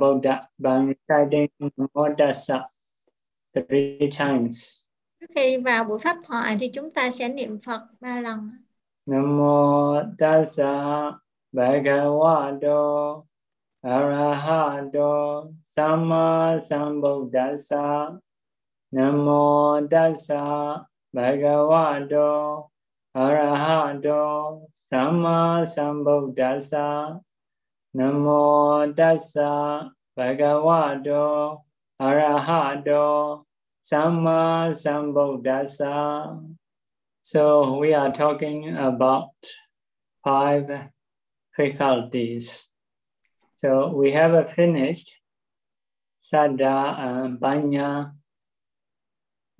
Buddha by reciting Namo three times. Khi vào buổi pháp thoại thì chúng ta sẽ niệm Phật ba lần. Namo Tassa Bhagavato Arahato Sama Sambuddhassa Namo Tassa Bhagavato Arahato Sama Sambuddhassa Namo Tassa Bhagavato Arahato Sama Sambuddhassa. So we are talking about five faculties. So we have finished Sada and Banya,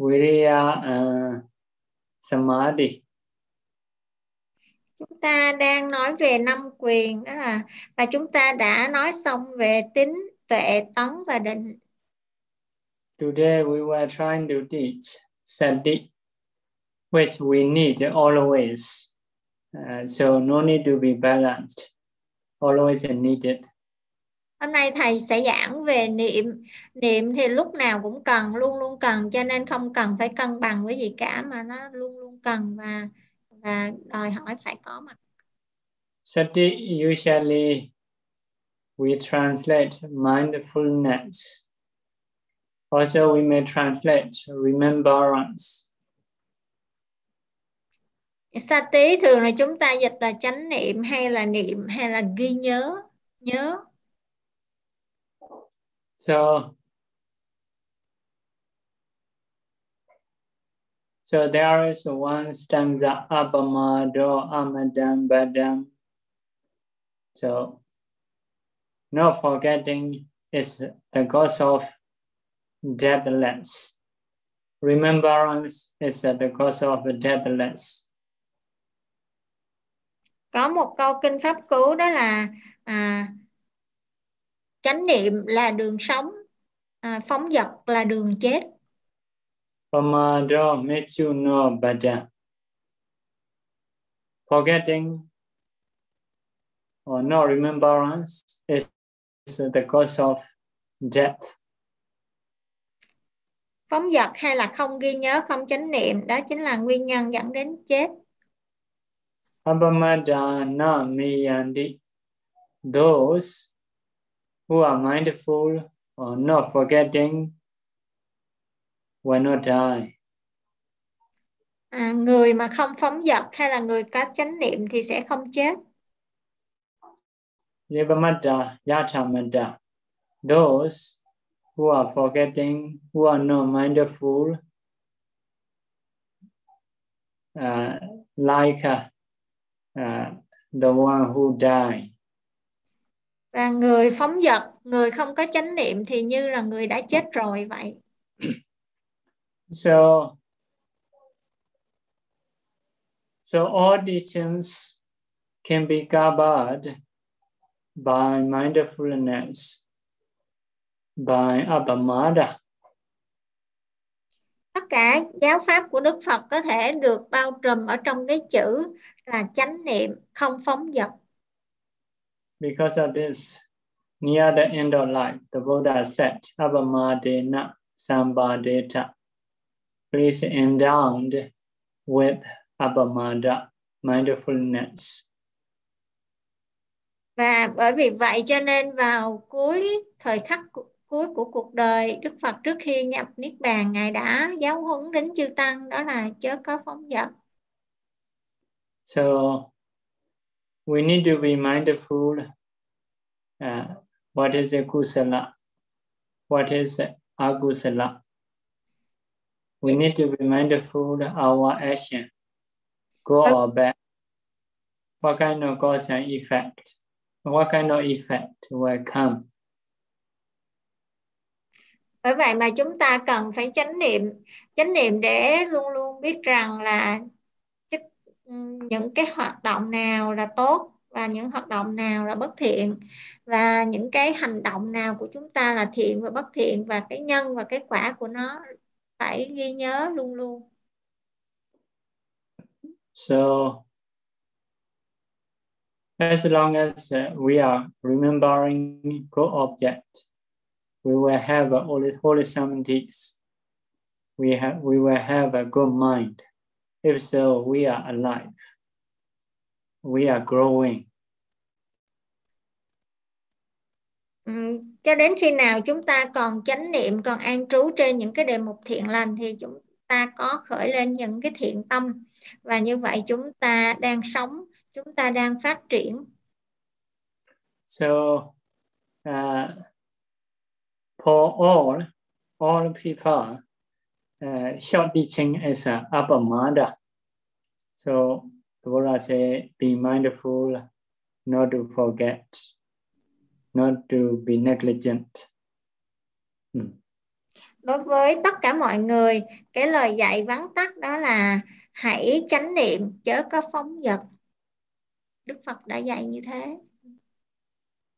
Viriya and Samadhi. Chúng ta đang nói về năm quyền đó là và chúng ta đã nói xong về tính, tuệ, tấn và định. Today we were trying to teach Sati, which we need always. Uh, so no need to be balanced, always needed. Hôm nay thầy sẽ giảng về niệm. Niệm thì lúc nào cũng cần, luôn luôn cần cho nên không cần phải cân bằng với gì cả mà nó luôn luôn cần và và đòi hỏi phải có mặt. Sati usually we translate mindfulness. Also we may translate remembrance. Sati thường là chúng ta dịch là chánh niệm hay là niệm hay là ghi nhớ, nhớ. So, so there is one stanza, Abamado Amadam Badam. So, not forgetting is the cause of deathless. Remembrance is the cause of deathless. Có một câu kinh pháp cứu đó là à, chánh niệm là đường sống à, phóng dật là đường chết Pamado mechuno bada. Forgetting or no remembrance is the cause of death. phóng dật hay là không ghi nhớ không chánh niệm đó chính là nguyên nhân dẫn đến chết Abamadana miyandi. Those who are mindful or not forgetting will not die. à, người mà không phóng dật hay là người có chánh niệm thì sẽ không chết Yavamada, yatamada. Those who are forgetting, who are not mindful, uh, like uh, the one who died. và người phóng dật người không có chánh niệm thì như là người đã chết rồi vậy So, so all teachings can be covered by mindfulness, by abamada. tất cả giáo pháp của Đức Phật có thể được bao trùm ở trong cái chữ là chánh niệm không phóng dật Because of this, near the end of life, the Buddha said, Abamadena Sambadeta. Please endowed with Abamada, mindfulness. và bởi vì vậy cho nên vào cuối thời khắc cu- cuối của cuộc đời Đức Phật trước khi nhập niết bàn ngài đã giáo huấn đến chư tăng đó là chớ có phóng dật So we need to be mindful. Uh, what is a kusala? What is a agusala? We need to be mindful of our action, good or bad. What kind of cause and effect? What kind of effect will come? bởi vậy mà chúng ta cần phải chánh niệm chánh niệm để luôn luôn biết rằng là những cái hoạt động nào là tốt và những hoạt động nào là bất thiện và những cái hành động nào của chúng ta là thiện và bất thiện và cái nhân và cái quả của nó phải ghi nhớ luôn luôn So as long as uh, we are remembering good object, we will have a holy, holy samedis. We have we will have a good mind. If so, we are alive. We are growing. Ừ, cho đến khi nào chúng ta còn chánh niệm còn an trú trên những cái đề mục thiện lành thì chúng ta có khởi lên những cái thiện tâm. Và như vậy chúng ta đang sống chúng ta đang phát triển. So uh, for all all people uh, short teaching is uh, mother. So the Buddha say be mindful not to forget not to be negligent. Hmm. đối với tất cả mọi người cái lời dạy vắn tắt đó là hãy chánh niệm chớ có phóng dật. Đức Phật đã dạy như thế.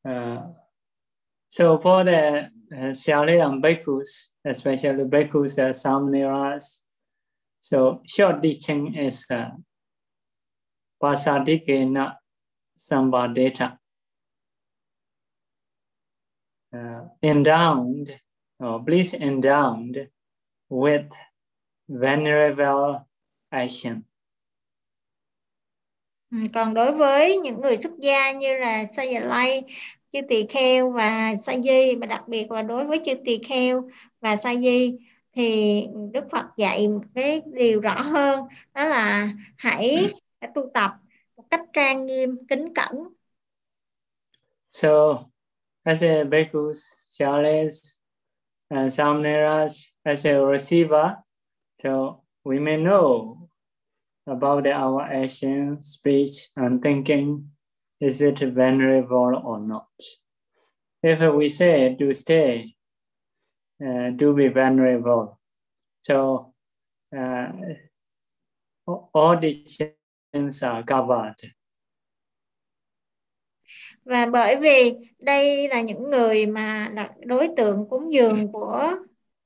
Uh, so for the uh, Xiaolei and Bhikkhus especially Bhikkhus and Samneras so short teaching is uh, Pasadikena Sambadeta uh, endowed or bliss endowed with venerable action. Ừ, còn đối với những người xuất gia như là sa già lay chư tỳ kheo và sa di và đặc biệt là đối với chư tỳ kheo và sa di thì đức phật dạy một cái điều rõ hơn đó là hãy tu tập một cách trang nghiêm kính cẩn so as a bhikkhus chales and Samneras as a receiver. So we may know about our action, speech, and thinking. Is it venerable or not? If we say to stay, uh, to be venerable, so uh, all the things are covered. Và bởi vì đây là những người mà là đối tượng cúng dường của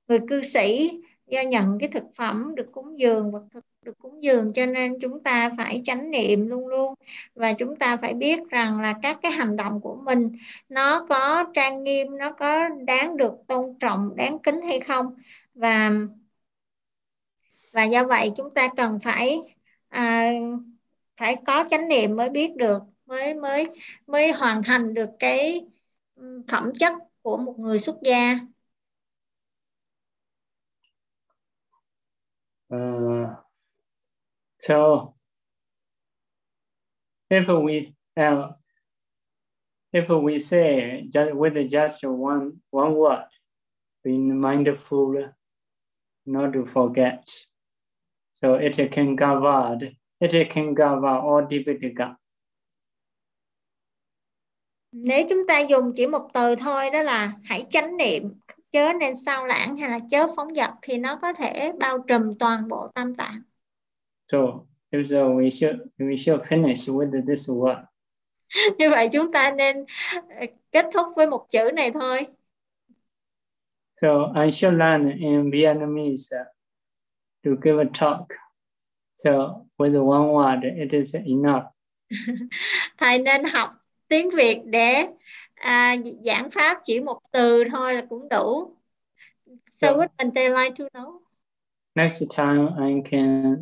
người cư sĩ do nhận cái thực phẩm được cúng dường vật thực được cúng dường cho nên chúng ta phải chánh niệm luôn luôn. Và chúng ta phải biết rằng là các cái hành động của mình nó có trang nghiêm nó có đáng được tôn trọng đáng kính hay không? Và và do vậy chúng ta cần phải à, phải có chánh niệm mới biết được mới mới mới hoàn thành được cái phẩm chất của một người xuất gia. Uh, so if we uh, if we say just with just one one word being mindful not to forget. So it can cover it can cover all Dipitaka nếu chúng ta dùng chỉ một từ thôi đó là hãy chánh niệm chớ nên sao lãng hay là chớ phóng dật thì nó có thể bao trùm toàn bộ tam tạng. So, so we should we should finish with this word. Như vậy chúng ta nên ờ, kết thúc với một chữ này thôi. So I should learn in Vietnamese to give a talk. So with one word, it is enough. Thầy nên học tiếng Việt để à, giảng pháp chỉ một từ thôi là cũng đủ. So yeah. what would they like to know? Next time I can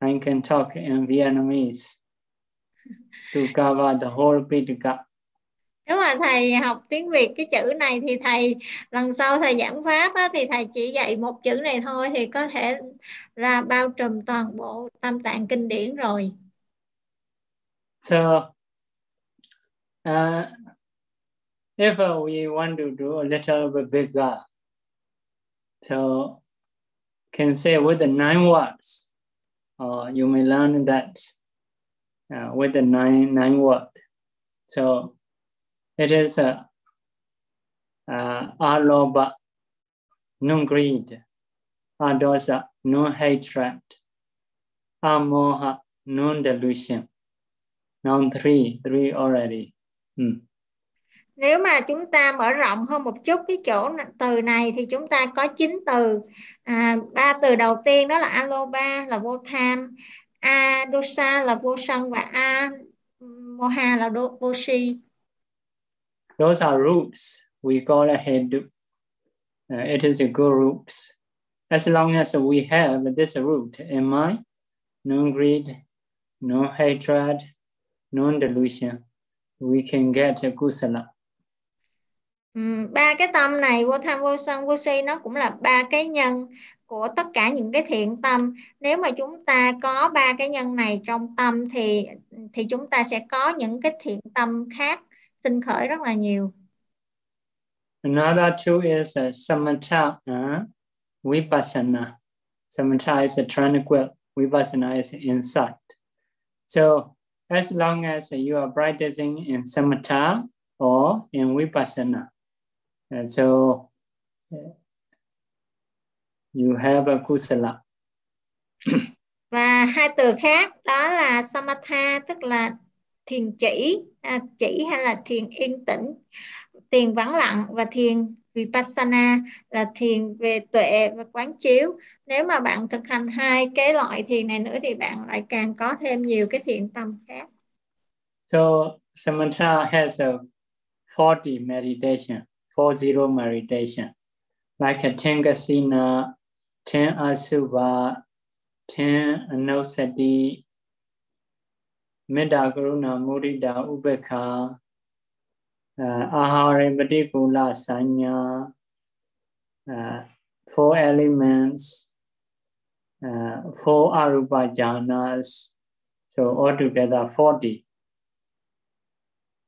I can talk in Vietnamese to cover the whole Pitaka. Nếu mà thầy học tiếng Việt cái chữ này thì thầy lần sau thầy giảng pháp á, thì thầy chỉ dạy một chữ này thôi thì có thể là bao trùm toàn bộ tam tạng kinh điển rồi. So Uh, if uh, we want to do a little bit bigger, so can say with the nine words, uh, you may learn that uh, with the nine nine word. So it is a uh, uh, aloba, no greed, adosa, uh, no hatred, amoha, uh, no delusion. Now three, three already. Ừ. Nếu mà chúng ta mở rộng hơn một chút cái chỗ từ này thì chúng ta có 9 từ. À, ba từ đầu tiên đó là aloba là vô tham, adosa là vô sân và a moha là vô si those are roots. We call a head uh, it is a good roots. As long as we have this root in mind no greed no hatred no delusion we can get a kusala ba cái tâm này vô tham vô sân vô si nó cũng là ba cái nhân của tất cả những cái thiện tâm nếu mà chúng ta có ba cái nhân này trong tâm thì thì chúng ta sẽ có những cái thiện tâm khác sinh khởi rất là nhiều Another two is uh, samatha uh, vipassana. Samatha is a tranquil, vipassana is insight. So as long as you are practicing in samatha or in vipassana, and so eh, you have a kusala. Và hai từ khác đó là samatha tức là thiền chỉ, à, chỉ hay là thiền yên tĩnh, thiền vắng lặng và thiền vipassana là thiền về tuệ và quán chiếu. Nếu mà bạn thực hành hai cái loại thiền này nữa thì bạn lại càng có thêm nhiều cái thiện tâm khác. So samatha has a 40 meditation, 40 meditation, like a Tengasina, Ten asuva Ten Anusati, Metta Karuna Mudita Ubekha, uh, Ahare Patikula Sanya, uh, four elements, uh, four Arupa jhanas, so altogether 40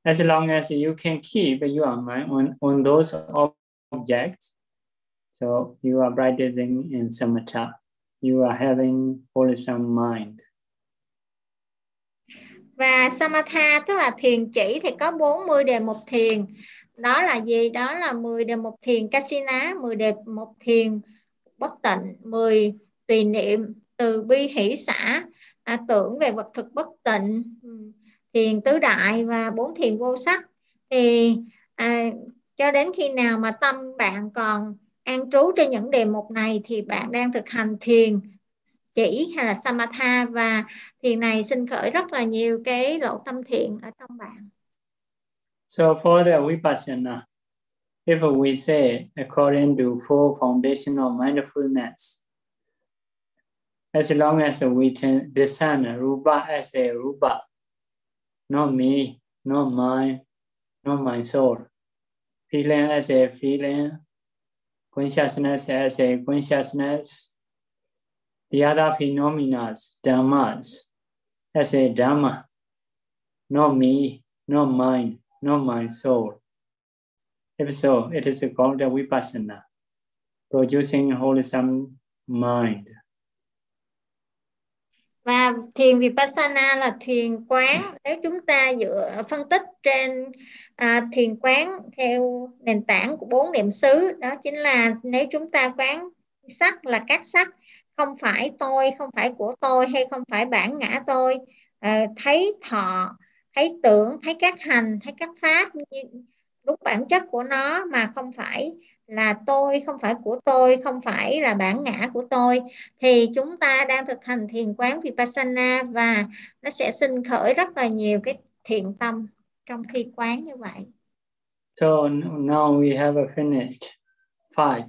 as long as you can keep your mind on, on those objects, so you are practicing in samatha, you are having wholesome mind. Và samatha tức là thiền chỉ thì có 40 đề mục thiền. Đó là gì? Đó là 10 đề mục thiền kasina, 10 đề mục thiền bất tịnh, 10 tùy niệm, từ bi hỷ xã, à, tưởng về vật thực bất tịnh, thiền tứ đại và bốn thiền vô sắc thì à, cho đến khi nào mà tâm bạn còn an trú trên những đề mục này thì bạn đang thực hành thiền chỉ hay là samatha và thiền này sinh khởi rất là nhiều cái lộ tâm thiện ở trong bạn. So for the vipassana, if we say according to four foundational mindfulness, as long as we discern rupa as a rupa, not me, not mine, not my soul. Feeling as a feeling, consciousness as a consciousness, the other phenomena, dhammas, as a dhamma, not me, not mine, not my soul. If so, it is called a vipassana, producing wholesome mind. và thiền vipassana là thiền quán nếu chúng ta dựa phân tích trên à, thiền quán theo nền tảng của bốn niệm xứ đó chính là nếu chúng ta quán sắc là các sắc không phải tôi không phải của tôi hay không phải bản ngã tôi à, thấy thọ thấy tưởng thấy các hành thấy các pháp đúng bản chất của nó mà không phải là tôi không phải của tôi không phải là bản ngã của tôi thì chúng ta đang thực hành thiền quán vipassana và nó sẽ sinh khởi rất là nhiều cái thiện tâm trong khi quán như vậy. So now we have finished five.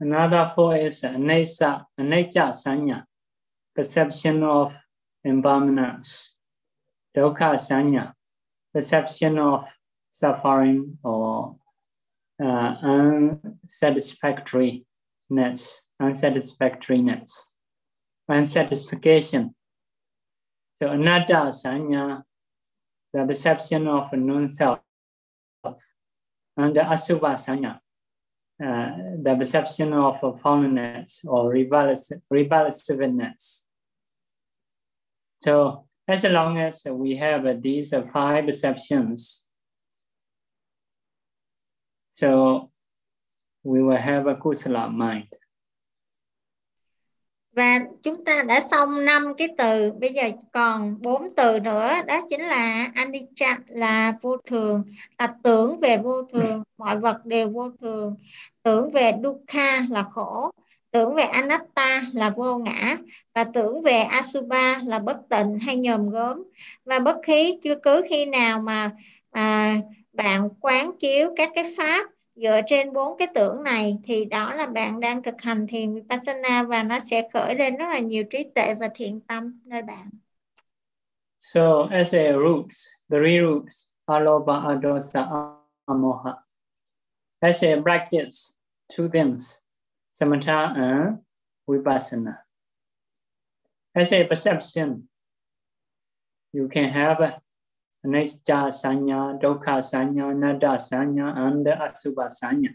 Another four is anesa, anicca sanya, perception of impermanence. Dukkha sanya, perception of suffering or uh, unsatisfactoriness, unsatisfactoriness, unsatisfaction. So anatta sanya, the perception of non-self, and the asubha sanya, uh, the perception of fallenness or revulsiveness. So as long as we have these five perceptions, So we will have a kusala mind. Và chúng ta đã xong năm cái từ, bây giờ còn bốn từ nữa, đó chính là anicca là vô thường, là tưởng về vô thường, mọi vật đều vô thường, tưởng về dukkha là khổ tưởng về anatta là vô ngã và tưởng về asubha là bất tịnh hay nhòm gớm. Và bất khí chưa cứ khi nào mà à, bạn quán chiếu các cái pháp dựa trên bốn cái tưởng này thì đó là bạn đang thực hành thiền vipassana và nó sẽ khởi lên rất là nhiều trí tuệ và thiện tâm nơi bạn. So as a roots, three roots, aloba, adosa, amoha. As a practice, two things, samatha and vipassana. As a perception, you can have anicca sanya, dukkha sanya, anatta sanya, and asubha sanya.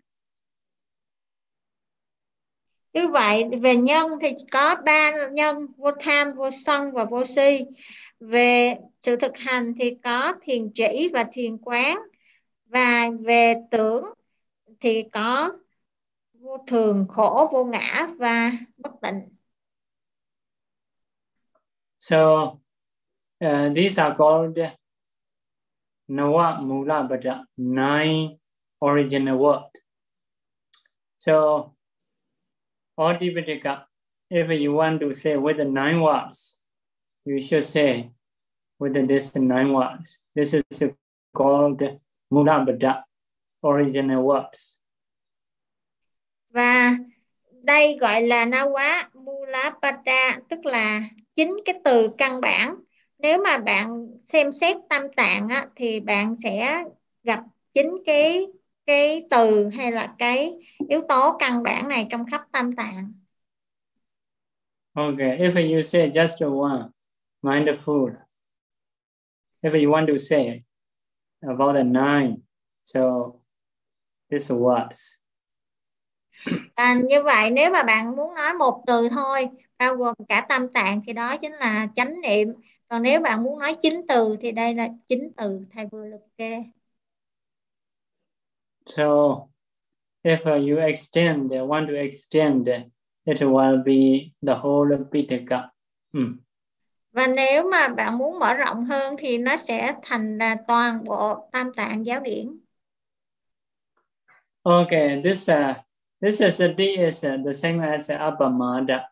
Như vậy về nhân thì có ba nhân vô tham, vô sân và vô si. Về sự thực hành thì có thiền chỉ và thiền quán. Và về tưởng thì có vô thường, khổ, vô ngã và bất tịnh. So uh, these are called Nawa Mula Bada, nine original word. So, all if you want to say with the nine words, you should say with this nine words. This is called Mula Bada, original words. Và đây gọi là Nawa Mula Bada, tức là chính cái từ căn bản nếu mà bạn xem xét tam tạng á, thì bạn sẽ gặp chính cái cái từ hay là cái yếu tố căn bản này trong khắp tam tạng. Okay, if you say just one, mindful. If you want to say about the nine, so this words. À, như vậy nếu mà bạn muốn nói một từ thôi, bao gồm cả tam tạng thì đó chính là chánh niệm còn nếu bạn muốn nói chính từ thì đây là chính từ thầy vừa liệt kê. So if you extend want to extend it will be the whole Pitaka. Mm. và nếu mà bạn muốn mở rộng hơn thì nó sẽ thành là toàn bộ tam tạng giáo điển. Okay this uh, this is a is uh, the same as Abhamada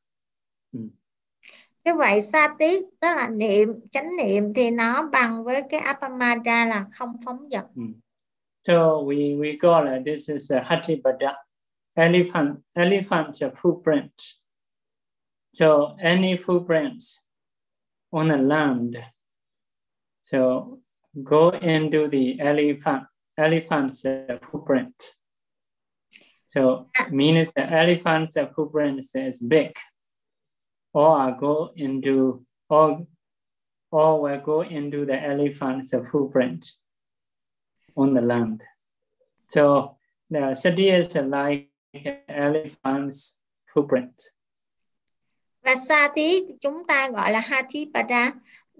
cái vậy sa tiết tức là niệm chánh niệm thì nó bằng với cái apamada là không phóng dật. Mm. so we we call it this is a hatipata. Elephant elephant footprint so any footprints on the land. So go into the elephant elephant's footprint so means the elephant's footprint is big all are go into all all will go into the elephant's footprint on the land. So, the city is like elephant's footprint. Và Sati chúng ta gọi là Hathipada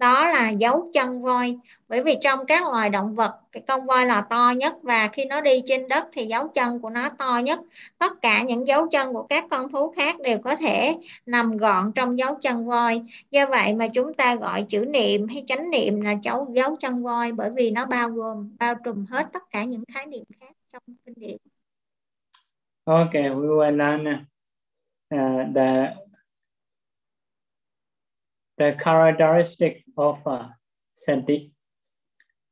đó là dấu chân voi. Bởi vì trong các loài động vật cái con voi là to nhất và khi nó đi trên đất thì dấu chân của nó to nhất. Tất cả những dấu chân của các con thú khác đều có thể nằm gọn trong dấu chân voi. Do vậy mà chúng ta gọi chữ niệm hay chánh niệm là dấu dấu chân voi bởi vì nó bao gồm bao trùm hết tất cả những khái niệm khác trong kinh điển. Ok, we will learn uh, the the characteristic of uh, sati.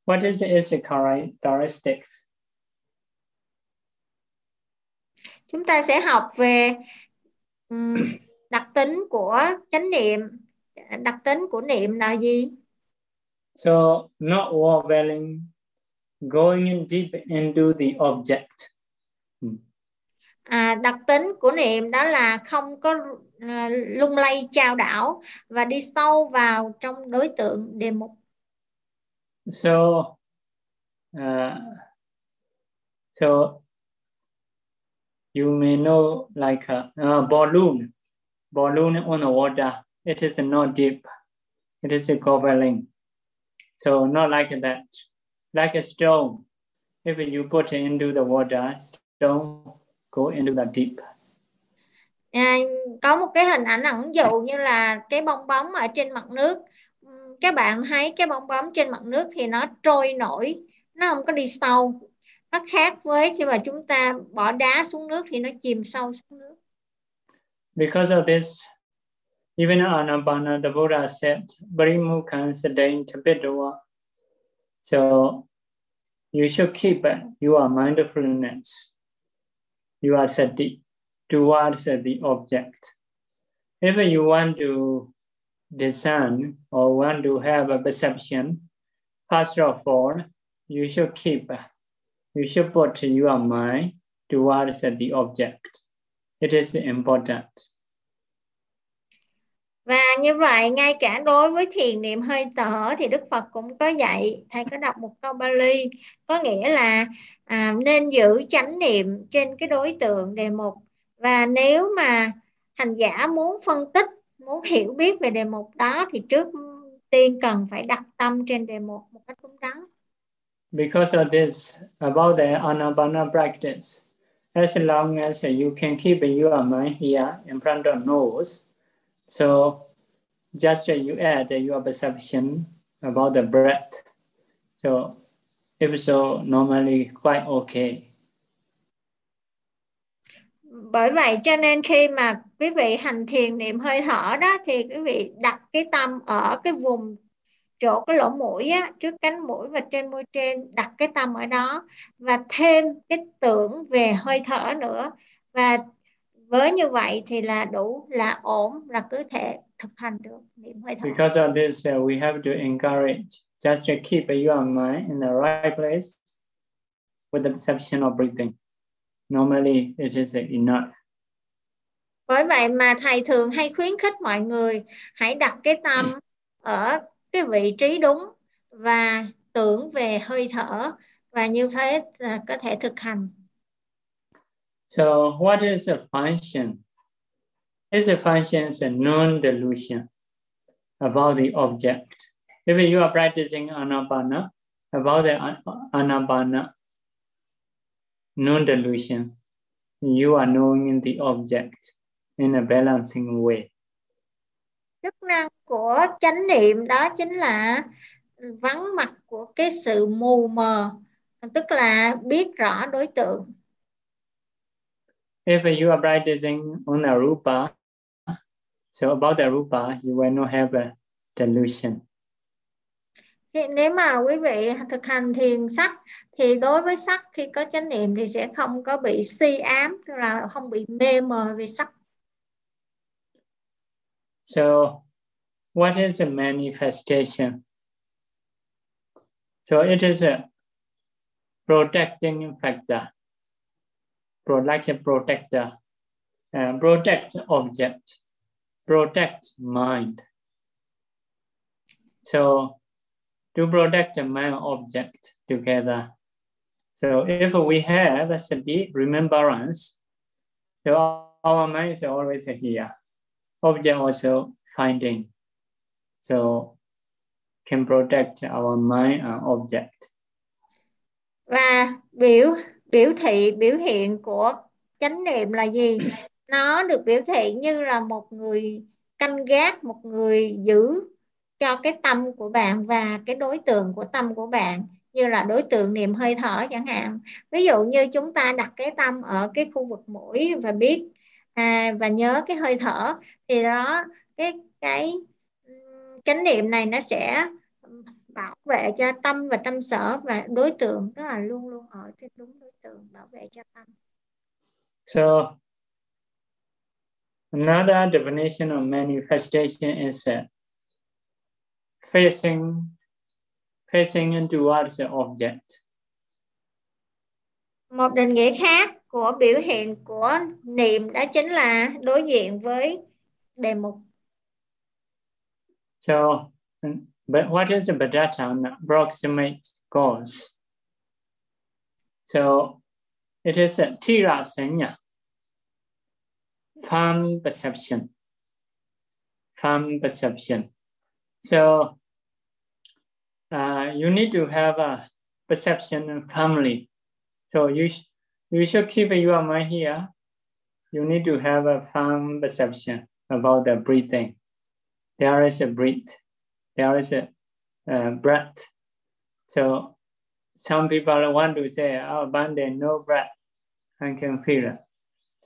What is its characteristics? Chúng ta sẽ học về um, đặc tính của chánh niệm. Đặc tính của niệm là gì? So, not overwhelming, going in deep into the object. À, đặc tính của niệm đó là không có À, lung lay trao đảo và đi sâu vào trong đối tượng đề mục. So, uh, so you may know like a, a balloon, balloon on the water. It is not deep. It is a covering. So not like that. Like a stone. If you put it into the water, stone go into the deep. à, có một cái hình ảnh ẩn dụ như là cái bong bóng ở trên mặt nước. Các bạn thấy cái bong bóng trên mặt nước thì nó trôi nổi nó không có đi sâu. Nó khác với khi mà chúng ta bỏ đá xuống nước thì nó chìm sâu xuống nước. Because of this, even Anapana, the Buddha said, Parimukhan Sadain Tapitawa. So you should keep your mindfulness, your sati, towards the object. If you want to discern or want to have a perception, first of all, you should keep, you should put your mind towards the object. It is important. Và như vậy ngay cả đối với thiền niệm hơi thở thì Đức Phật cũng có dạy thầy có đọc một câu Bali có nghĩa là à, nên giữ chánh niệm trên cái đối tượng đề mục và nếu mà hành giả muốn phân tích muốn hiểu biết về đề mục đó thì trước tiên cần phải đặt tâm trên đề mục một cách đúng đắn. Because of this, about the anapana practice, as long as you can keep your mind here in front of nose, so just you add your perception about the breath. So if so, normally quite okay. bởi vậy cho nên khi mà quý vị hành thiền niệm hơi thở đó thì quý vị đặt cái tâm ở cái vùng chỗ cái lỗ mũi á, trước cánh mũi và trên môi trên đặt cái tâm ở đó và thêm cái tưởng về hơi thở nữa và với như vậy thì là đủ là ổn là cứ thể thực hành được niệm hơi thở. Because of this, uh, we have to encourage just to keep your mind in the right place with the perception of breathing. Normally it is enough. Bởi vậy mà thầy thường hay khuyến khích mọi người hãy đặt cái tâm ở cái vị trí đúng và tưởng về hơi thở và như thế là có thể thực hành. So what is a function? It's a function is a non-delusion about the object. If you are practicing anapana, about the anapana, non-delusion, you are knowing the object in a balancing way. Chức năng của chánh niệm đó chính là vắng mặt của cái sự mù mờ, tức là biết rõ đối tượng. If you are practicing on a rupa, so about the rupa, you will not have a delusion. Nếu mà quý vị thực hành thiền sắc thì đối với sắc khi có chánh niệm thì sẽ không có bị si ám là không bị mê mờ về sắc. So what is a manifestation? So it is a protecting factor, like a protector, uh, protect object, protect mind. So to protect the mind object together. So if we have a steady remembrance, so our mind is always here. Object also finding. So can protect our mind and object. Và biểu biểu thị biểu hiện của chánh niệm là gì? Nó được biểu thị như là một người canh gác, một người giữ cho cái tâm của bạn và cái đối tượng của tâm của bạn như là đối tượng niệm hơi thở chẳng hạn ví dụ như chúng ta đặt cái tâm ở cái khu vực mũi và biết à, và nhớ cái hơi thở thì đó cái cái chánh niệm này nó sẽ bảo vệ cho tâm và tâm sở và đối tượng tức là luôn luôn ở cái đúng đối tượng bảo vệ cho tâm. So another definition of manifestation is uh, facing facing towards the object. Một định nghĩa khác của biểu hiện của niệm đó chính là đối diện với đề mục. So, but what is the Bhadatana approximate cause? So, it is a tira sanya, firm perception, firm perception. So, uh, you need to have a perception family. So you, you should keep your mind here. You need to have a firm perception about the breathing. There is a breath. There is a uh, breath. So some people want to say, oh, abandon, no breath. I can feel it.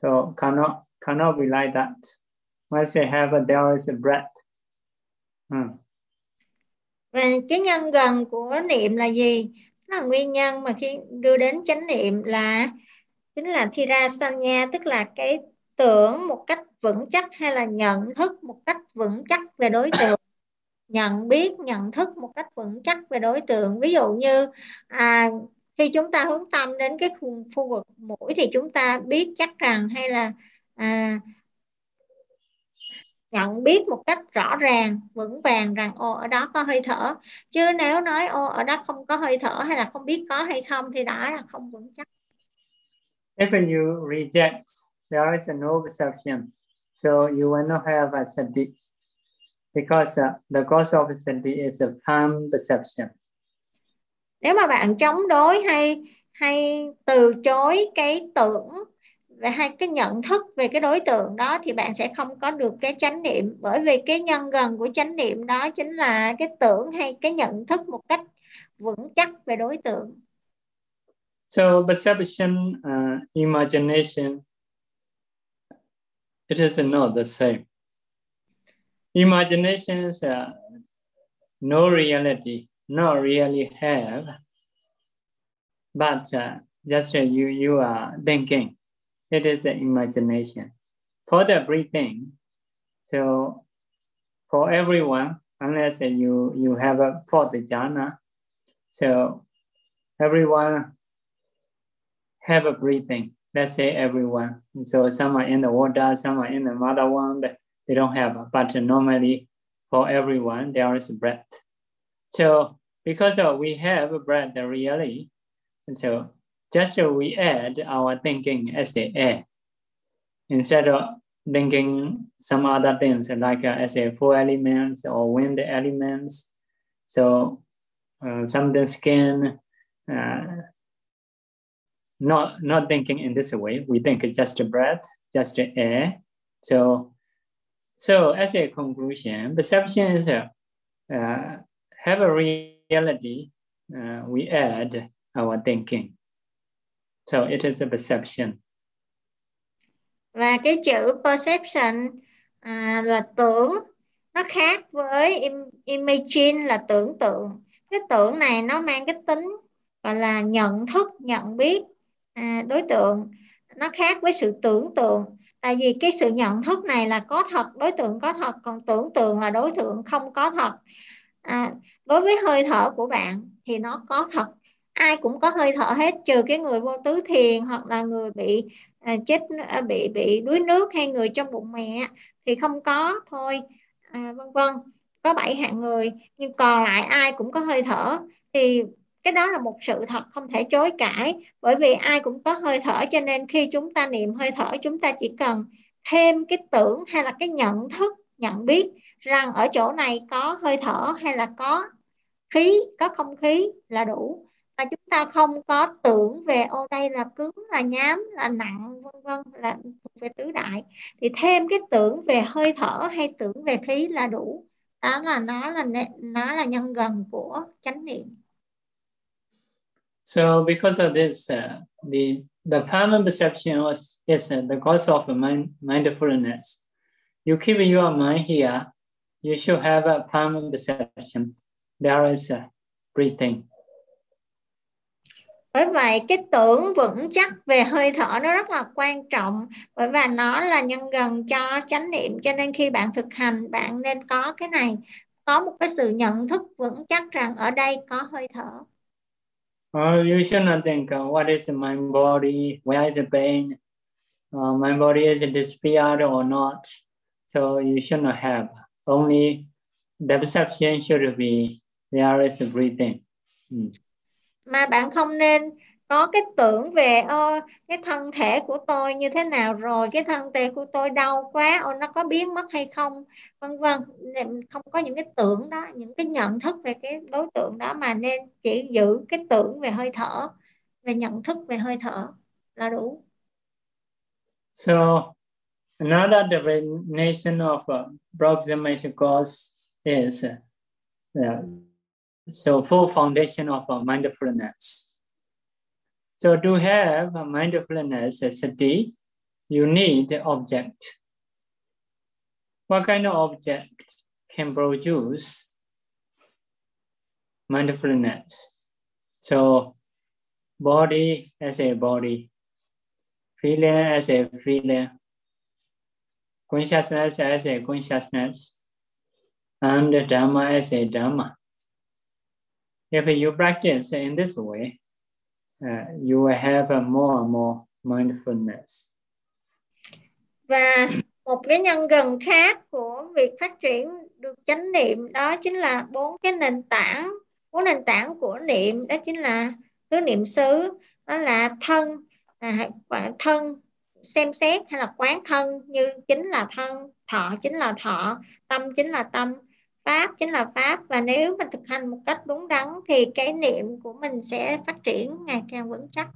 So cannot, cannot be like that. Once you have a, there is a breath. Hmm. Và cái nhân gần của niệm là gì? Nó là nguyên nhân mà khi đưa đến chánh niệm là chính là thirasanya tức là cái tưởng một cách vững chắc hay là nhận thức một cách vững chắc về đối tượng nhận biết nhận thức một cách vững chắc về đối tượng. Ví dụ như à, khi chúng ta hướng tâm đến cái khu, khu vực mũi thì chúng ta biết chắc rằng hay là à, nhận biết một cách rõ ràng vững vàng rằng ô ở đó có hơi thở. Chứ nếu nói ô ở đó không có hơi thở hay là không biết có hay không thì đó là không vững chắc. If you reject there is no perception. So you will not have a because uh, the cause of sati is a calm perception nếu mà bạn chống đối hay hay từ chối cái tưởng về hai cái nhận thức về cái đối tượng đó thì bạn sẽ không có được cái chánh niệm bởi vì cái nhân gần của chánh niệm đó chính là cái tưởng hay cái nhận thức một cách vững chắc về đối tượng. So perception, uh, imagination, it is not the same. Imagination is uh, no reality, not really have, but uh, just uh, you you are thinking. It is the imagination. For the breathing, so for everyone, unless you, you have a fourth jhana, so everyone have a breathing. Let's say everyone. So some are in the water, some are in the mother womb, they don't have, but normally for everyone, there is breath. So because we have breath really, and so just so we add our thinking as the air instead of thinking some other things like uh, as a four elements or wind elements. So uh, something skin, uh, not not thinking in this way. We think just breath, just the air. So so as a conclusion, perception is a, uh, have a reality. Uh, we add our thinking. So it is a perception. Và cái chữ perception uh, là tưởng nó khác với im, imagine là tưởng tượng. Cái tưởng này nó mang cái tính gọi là nhận thức, nhận biết à, đối tượng. Nó khác với sự tưởng tượng. Tại vì cái sự nhận thức này là có thật, đối tượng có thật, còn tưởng tượng là đối tượng không có thật. À, đối với hơi thở của bạn thì nó có thật ai cũng có hơi thở hết trừ cái người vô tứ thiền hoặc là người bị à, chết à, bị bị đuối nước hay người trong bụng mẹ thì không có thôi à, vân vân có bảy hạng người nhưng còn lại ai cũng có hơi thở thì cái đó là một sự thật không thể chối cãi, bởi vì ai cũng có hơi thở cho nên khi chúng ta niệm hơi thở, chúng ta chỉ cần thêm cái tưởng hay là cái nhận thức, nhận biết rằng ở chỗ này có hơi thở hay là có khí, có không khí là đủ. Mà chúng ta không có tưởng về, ô, đây là cứng, là nhám, là nặng, vân vân, là về tứ đại. Thì thêm cái tưởng về hơi thở hay tưởng về khí là đủ. Đó là, nó là nó là nhân gần của chánh niệm. So because of this, uh, the the common perception was is uh, the cause of mind, mindfulness. You keep your mind here, you should have a common perception. There is a breathing. bởi vậy cái tưởng vững chắc về hơi thở nó rất là quan trọng bởi và nó là nhân gần cho chánh niệm cho nên khi bạn thực hành bạn nên có cái này có một cái sự nhận thức vững chắc rằng ở đây có hơi thở Well, you should not think uh, what is my body, where is the pain, uh, my body is disappeared or not. So you should not have. Only the perception should be there is breathing. Mm mà bạn không nên có cái tưởng về ơ cái thân thể của tôi như thế nào rồi cái thân thể của tôi đau quá ô nó có biến mất hay không vân vân không có những cái tưởng đó những cái nhận thức về cái đối tượng đó mà nên chỉ giữ cái tưởng về hơi thở về nhận thức về hơi thở là đủ so another definition of uh, approximation cause is uh, So full foundation of uh, mindfulness. So to have a mindfulness, as a sati, you need object. What kind of object can produce mindfulness? So body as a body, feeling as a feeling, consciousness as a consciousness, and Dharma as a Dharma. If you practice in this way, uh, you will have a more and more mindfulness. Và một cái nhân gần khác của việc phát triển được chánh niệm đó chính là bốn cái nền tảng bốn nền tảng của niệm đó chính là tứ niệm xứ đó là thân à, thân xem xét hay là quán thân như chính là thân thọ chính là thọ tâm chính là tâm pháp chính là pháp. Và nếu mình thực hành một cách đúng đắn thì cái niệm của mình sẽ phát triển ngày càng vững chắc.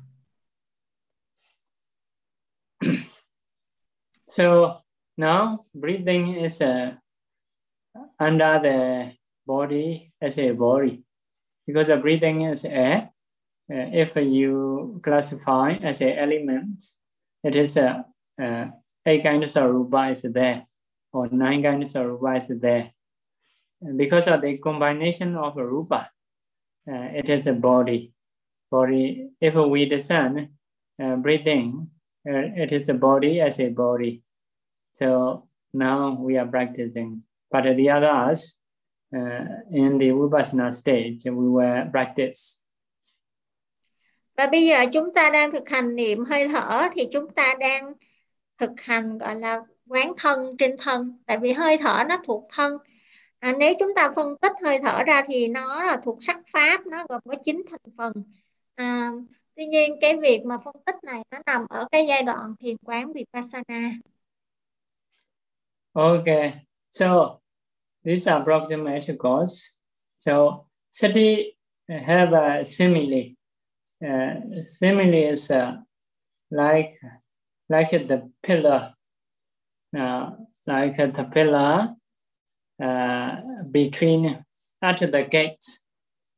So now breathing is a, under the body as a body. Because the breathing is air uh, if you classify as a element it is a, uh, eight kinds of rupa is there or nine kinds of rupa is there because of the combination of rupa, uh, it is a body. Body. If we discern uh, breathing, uh, it is a body as a body. So now we are practicing. But the others, uh, in the vipassana stage, we will practice. Và bây giờ chúng ta đang thực hành niệm hơi thở thì chúng ta đang thực hành gọi là quán thân trên thân. Tại vì hơi thở nó thuộc thân à, nếu chúng ta phân tích hơi thở ra thì nó là thuộc sắc pháp nó gồm có chín thành phần. À, tuy nhiên cái việc mà phân tích này nó nằm ở cái giai đoạn thiền quán vipassana. Okay, so these are approximate goals. So sati uh, have a simile. Uh, simile is uh, like like the pillar, uh, like the pillar. Uh, between at the gate.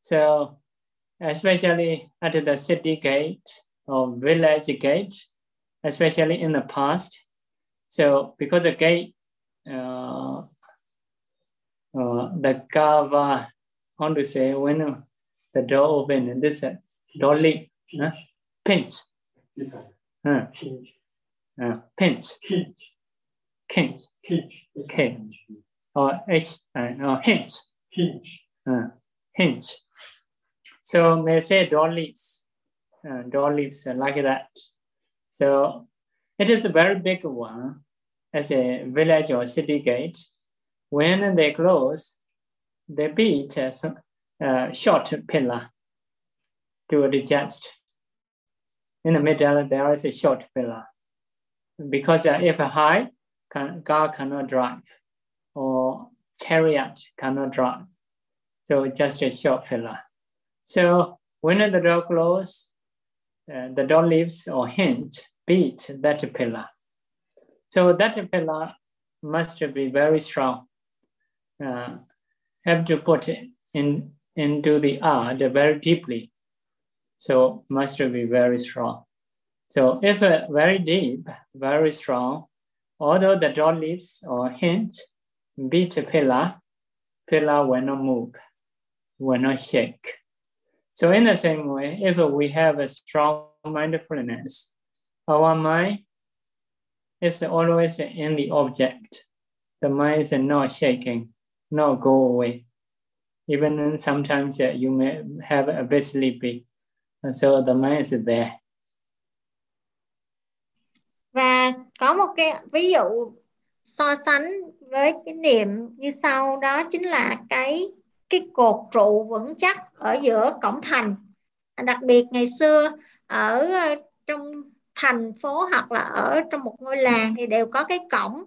So especially at the city gate or village gate, especially in the past. So because the gate, uh, uh, the cover, how to say, when the door open, this uh, door lead, uh, pinch, uh, uh, pinch, pinch, pinch, or H, uh, no, hinge. Hinge. Uh, hinge. So they say door leaves, uh, door leaves like that. So it is a very big one as a village or city gate. When they close, they beat a uh, short pillar to adjust. In the middle, there is a short pillar because uh, if high, can, car cannot drive or chariot cannot drive. So just a short filler. So when the door closes, uh, the door leaves or hinge beat that pillar. So that pillar must be very strong. Uh, have to put in into the art very deeply. So must be very strong. So if uh, very deep, very strong, although the door leaves or hinge beat pillar, pillar will not move, will not shake. So in the same way, if we have a strong mindfulness, our mind is always in the object. The mind is not shaking, not go away. Even sometimes uh, you may have a bit sleepy, and so the mind is there. Và có một cái ví dụ so sánh với cái niệm như sau. Đó chính là cái cái cột trụ vững chắc ở giữa cổng thành. Đặc biệt ngày xưa ở ờ, trong thành phố hoặc là ở trong một ngôi làng thì đều có cái cổng.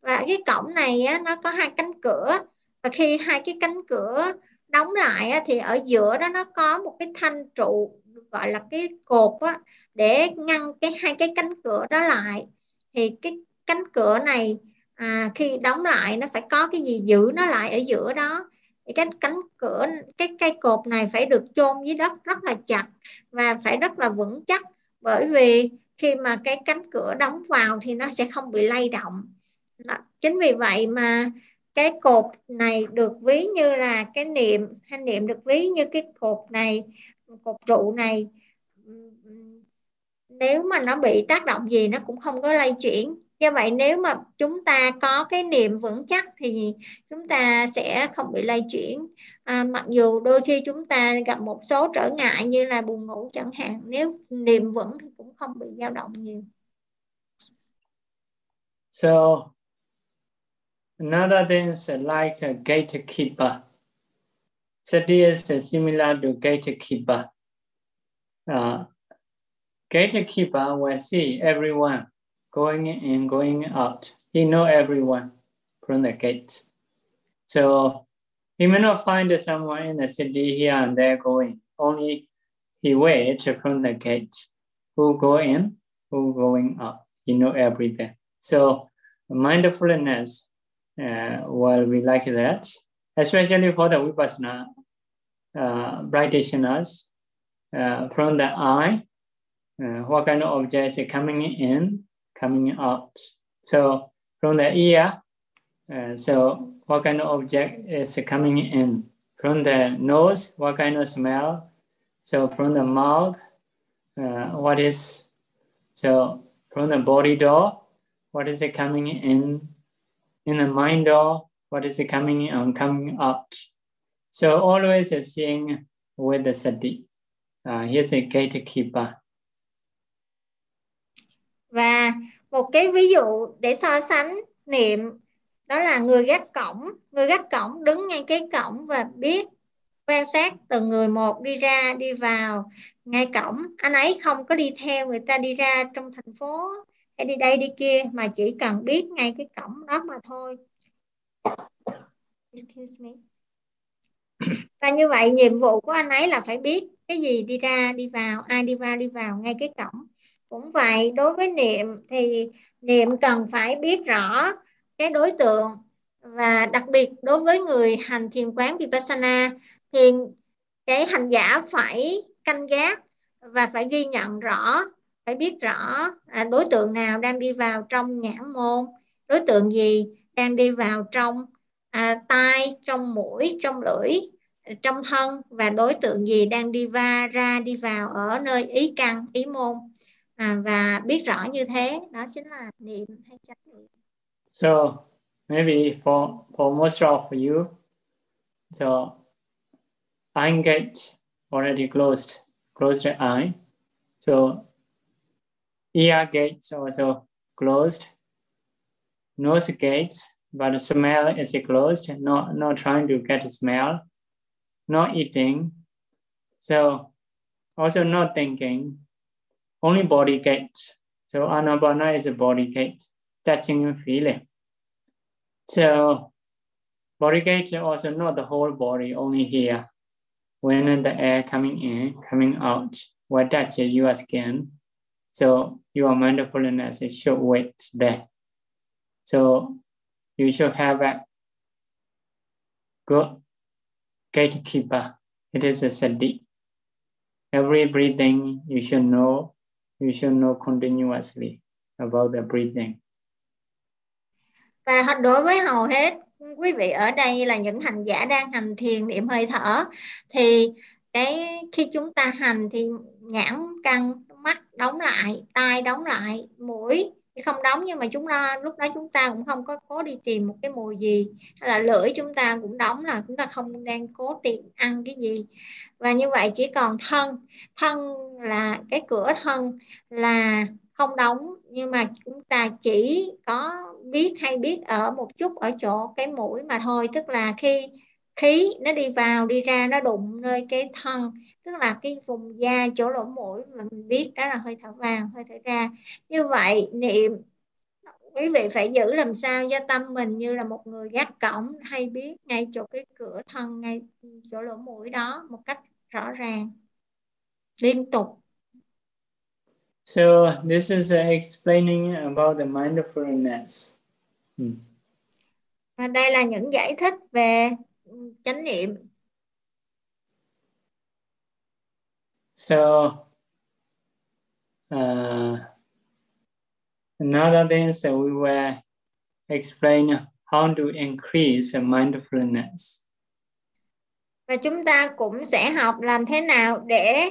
Và cái cổng này á, nó có hai cánh cửa. Và khi hai cái cánh cửa đóng lại á, thì ở giữa đó nó có một cái thanh trụ gọi là cái cột á, để ngăn cái hai cái cánh cửa đó lại. Thì cái cánh cửa này à, khi đóng lại nó phải có cái gì giữ nó lại ở giữa đó. Thì cái cánh cửa cái cây cột này phải được chôn dưới đất rất là chặt và phải rất là vững chắc. Bởi vì khi mà cái cánh cửa đóng vào thì nó sẽ không bị lay động. Đó. chính vì vậy mà cái cột này được ví như là cái niệm hay niệm được ví như cái cột này cột trụ này. Nếu mà nó bị tác động gì nó cũng không có lay chuyển do vậy nếu mà chúng ta có cái niệm vững chắc thì chúng ta sẽ không bị lay chuyển. À, mặc dù đôi khi chúng ta gặp một số trở ngại như là buồn ngủ chẳng hạn nếu niệm vững thì cũng không bị dao động nhiều. So another thing is like a gatekeeper. Sati is similar to gatekeeper. Uh, gatekeeper will see everyone. Going in, going out. He know everyone from the gate. So he may not find someone in the city here and there going. Only he wait from the gate. Who go in, who going out. He know everything. So mindfulness uh, will be like that, especially for the vipassana uh, practitioners. Uh, from the eye, uh, what kind of objects are coming in, coming out. So from the ear, uh, so what kind of object is coming in? From the nose, what kind of smell? So from the mouth, uh, what is, so from the body door, what is it coming in? In the mind door, what is it coming in and coming out? So always seeing with the sati. Uh, here's a gatekeeper. Một cái ví dụ để so sánh niệm, đó là người gác cổng. Người gác cổng đứng ngay cái cổng và biết quan sát từng người một đi ra, đi vào ngay cổng. Anh ấy không có đi theo người ta đi ra trong thành phố, hay đi đây đi kia, mà chỉ cần biết ngay cái cổng đó mà thôi. Excuse me. và như vậy nhiệm vụ của anh ấy là phải biết cái gì đi ra, đi vào, ai đi vào đi vào ngay cái cổng cũng vậy đối với niệm thì niệm cần phải biết rõ cái đối tượng. Và đặc biệt đối với người hành thiền quán vipassana thì cái hành giả phải canh gác và phải ghi nhận rõ phải biết rõ à, đối tượng nào đang đi vào trong nhãn môn đối tượng gì đang đi vào trong à, tai trong mũi trong lưỡi trong thân và đối tượng gì đang đi va ra đi vào ở nơi ý căn ý môn à, và biết rõ như thế đó chính là niệm hay chánh niệm. So maybe for for most of you, so eye gate already closed, closed the eye. So ear gates also closed, nose gates, but the smell is closed, not, not trying to get a smell, not eating. So also not thinking, only body gate. So anapana is a body gate, touching and feeling. So body gate is also not the whole body, only here. When the air coming in, coming out, will touch your skin. So your mindfulness should wait there. So you should have a good gatekeeper. It is a sati. Every breathing you should know you should know continuously about the breathing. Và đối với hầu hết, quý vị ở đây là những hành giả đang hành thiền niệm hơi thở thì cái khi chúng ta hành thì nhãn căn mắt đóng lại, tai đóng lại, mũi không đóng, nhưng mà chúng ta lúc đó chúng ta cũng không có cố đi tìm một cái mùi gì. Hay là lưỡi chúng ta cũng đóng là chúng ta không đang cố tìm ăn cái gì. Và như vậy chỉ còn thân. Thân là cái cửa thân là không đóng, nhưng mà chúng ta chỉ có biết hay biết ở một chút ở chỗ cái mũi mà thôi. Tức là khi khí nó đi vào đi ra nó đụng nơi cái thân tức là cái vùng da chỗ lỗ mũi mình biết đó là hơi thở vào hơi thở ra như vậy niệm quý vị phải giữ làm sao cho tâm mình như là một người gác cổng hay biết ngay chỗ cái cửa thân ngay chỗ lỗ mũi đó một cách rõ ràng liên tục So this is explaining about the mindfulness. Hmm. Và đây là những giải thích về chánh niệm. So uh, Another thing is that we will explain how to increase mindfulness. Và chúng ta cũng sẽ học làm thế nào để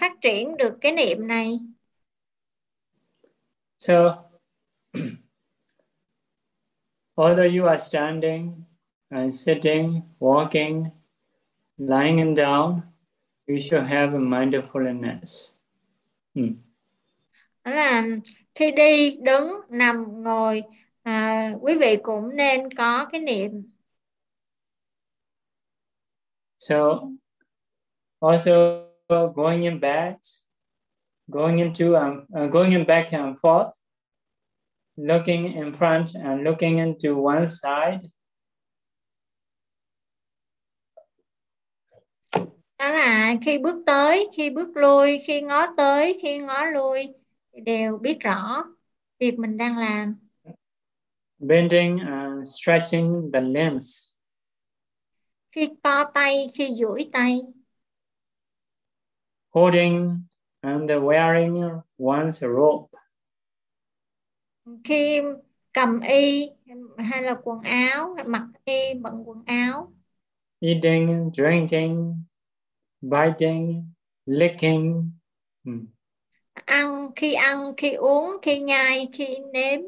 phát triển được cái niệm này. So, although you are standing and sitting, walking, lying down, you should have a mindfulness. Hmm. Là khi đi, đứng, nằm, ngồi, à, quý vị cũng nên có cái niệm. So, also going in back, going into um, uh, going in back and forth, looking in front and looking into one side. Đó là khi bước tới, khi bước lui, khi ngó tới, khi ngó lui đều biết rõ việc mình đang làm. Bending and stretching the limbs. Khi co tay, khi duỗi tay. Holding and wearing one's robe. Khi cầm y hay là quần áo, mặc y bận quần áo. Eating, drinking, biting, licking. Hmm. Ăn, khi ăn, khi uống, khi nhai, khi nếm.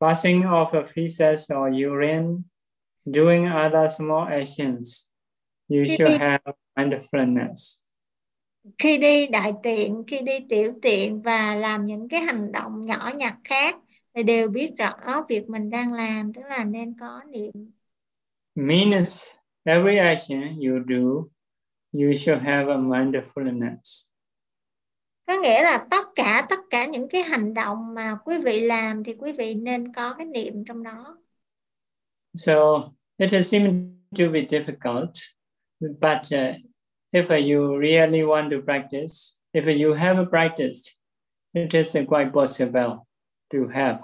Passing off a feces or urine, doing other small actions. You Khi should đi- have mindfulness. Khi đi đại tiện, khi đi tiểu tiện và làm những cái hành động nhỏ nhặt khác thì đều biết rõ việc mình đang làm, tức là nên có niệm. Means every action you do, you should have a mindfulness. Có nghĩa là tất cả tất cả những cái hành động mà quý vị làm thì quý vị nên có cái niệm trong đó. So it has seemed to be difficult, but uh, if you really want to practice, if you have practiced, it is quite possible to have.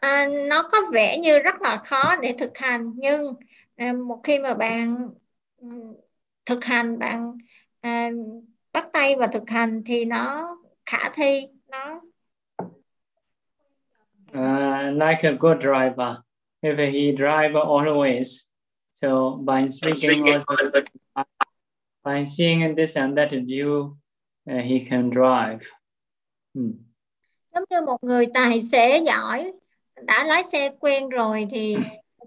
À, nó có vẻ như rất là khó để thực hành nhưng à, một khi mà bạn thực hành bạn à, bắt tay vào thực hành thì nó khả thi nó Uh, like a good driver, if he drive always, so by speaking also, by seeing this and that view, uh, he can drive. Hmm. giống như một người tài xế giỏi đã lái xe quen rồi thì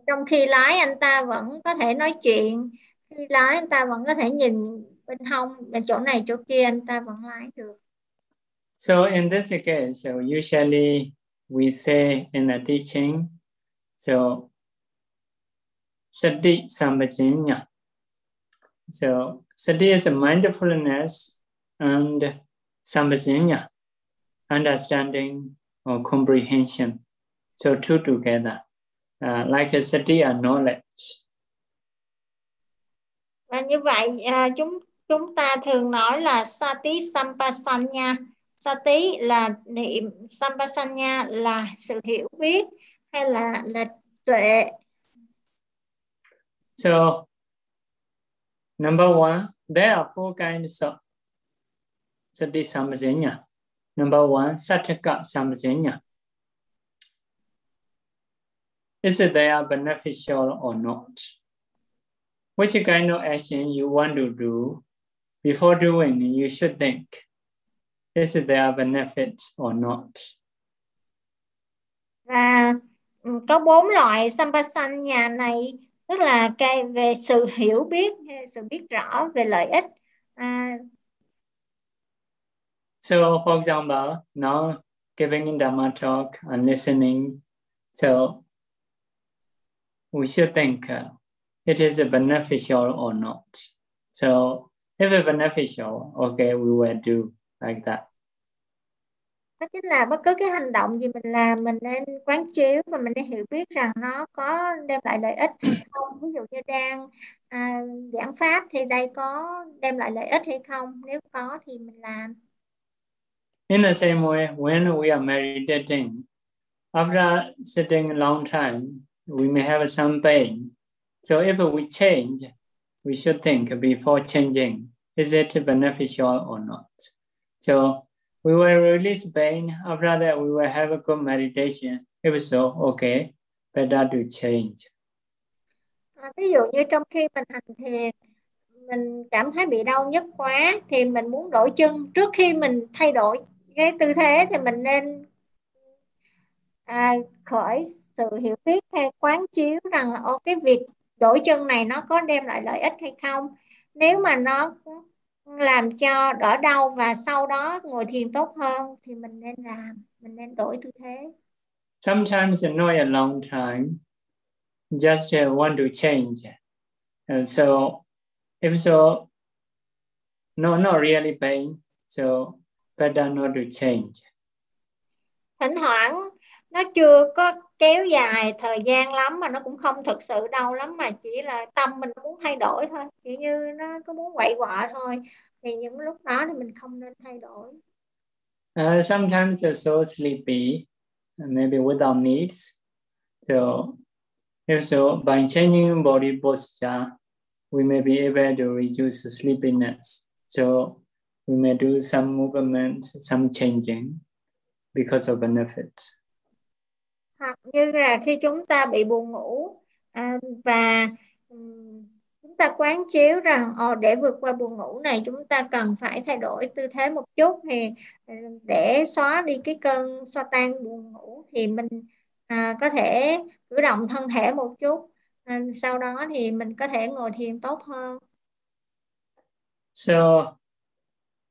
trong khi lái anh ta vẫn có thể nói chuyện khi lái anh ta vẫn có thể nhìn bên hông bên chỗ này chỗ kia anh ta vẫn lái được So in this case, so usually we say in the teaching, so sati sambhajanya. So sati is a mindfulness and sambhajanya, understanding or comprehension. So two together, uh, like a sati and knowledge và như vậy à, chúng chúng ta thường nói là sati sampasanya. Sati là niệm sampasanya là sự hiểu biết hay là là tuệ? So number one, there are four kinds of sati sampasanya. Number one, sataka sampasanya. Is it they are beneficial or not? Which kind of action you want to do? Before doing, you should think, is there are benefits or not? và có bốn loại sampasanya này tức là cái về sự hiểu biết sự biết rõ về lợi ích à, So, for example, now giving Dhamma talk and listening, so we should think uh, it is beneficial or not. So, if it's beneficial, okay, we will do like that. đó chính là bất cứ cái hành động gì mình làm mình nên quán chiếu và mình nên hiểu biết rằng nó có đem lại lợi ích hay không ví dụ như đang à, giảng pháp thì đây có đem lại lợi ích hay không nếu có thì mình làm In the same way, when we are meditating, after sitting a long time, we may have some pain. So, if we change, we should think before changing is it beneficial or not? So, we will release pain. After that, we will have a good meditation. If so, okay, better to change. À, ví dụ như trong khi mình hành thiền, mình cảm thấy bị đau nhức quá thì mình muốn đổi chân. Trước khi mình thay đổi cái tư thế thì mình nên à, khởi sự hiểu biết hay quán chiếu rằng là ô cái việc đổi chân này nó có đem lại lợi ích hay không? Nếu mà nó làm cho đỡ đau và sau đó ngồi thiền tốt hơn thì mình nên làm mình nên đổi tư thế. Sometimes not a long time just uh, want to change. And so if so no not really pain so better not to change. Thỉnh thoảng nó chưa có kéo dài thời gian lắm mà nó cũng không thực sự đau lắm mà chỉ là tâm mình muốn thay đổi thôi. Kiểu như nó có muốn quậy quọ thôi. Thì những lúc đó thì mình không nên thay đổi. Uh, sometimes you're so sleepy maybe without needs. So if so by changing body posture we may be able to reduce sleepiness. So we may do some movement some changing because of benefits hoặc như là khi chúng ta bị buồn ngủ à, và chúng ta quán chiếu rằng ồ, để vượt qua buồn ngủ này chúng ta cần phải thay đổi tư thế một chút thì ờ, để xóa đi cái cơn xoa tan buồn ngủ. Thì mình à, có thể cử động thân thể một chút à, sau đó thì mình có thể ngồi thiền tốt hơn. So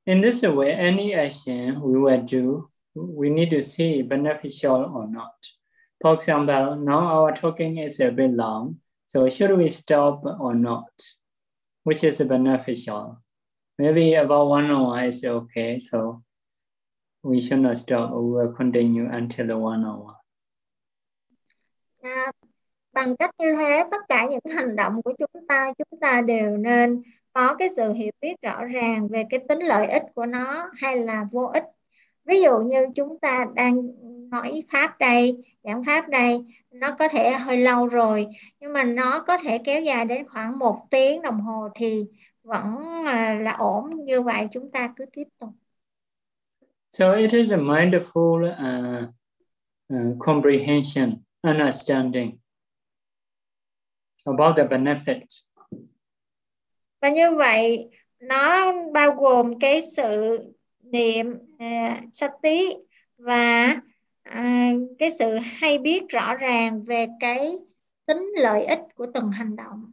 in this way any action we will do we need to see beneficial or not. For example, now our talking is a bit long, so should we stop or not? Which is beneficial? Maybe about one hour is okay, so we should not stop. We will continue until one hour. À, bằng cách như thế, tất cả những hành động của chúng ta, chúng ta đều nên có cái sự hiểu biết rõ ràng về cái tính lợi ích của nó hay là vô ích. Ví dụ như chúng ta đang nói pháp đây giảng pháp đây nó có thể hơi lâu rồi nhưng mà nó có thể kéo dài đến khoảng một tiếng đồng hồ thì vẫn là ổn như vậy chúng ta cứ tiếp tục So it is a mindful uh, uh, comprehension, understanding about the benefits. Và như vậy nó bao gồm cái sự niệm à, uh, sati và uh, cái sự hay biết rõ ràng về cái tính lợi ích của từng hành động.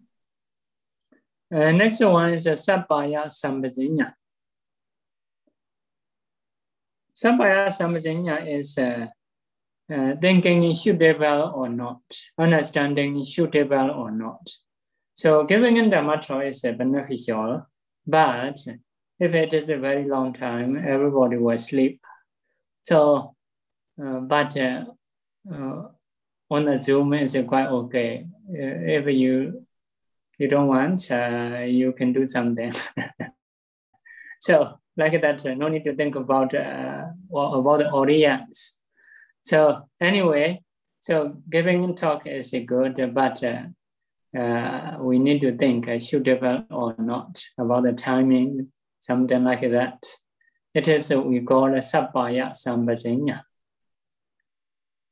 Uh, next one is a Sabbaya Sambhajanya. Sabbaya Sambhajanya is uh, uh, thinking suitable or not, understanding suitable or not. So giving in Dhamma is uh, beneficial, but if it is a very long time, everybody will sleep. So Uh, but uh, uh, on the Zoom it's quite okay. if you you don't want, you can do something. so like that, no need to think about about the audience. So anyway, so giving talk is good, but uh, we need to think uh, suitable or not about the timing, something like that. It is what we call a Sapaya sambhajanya.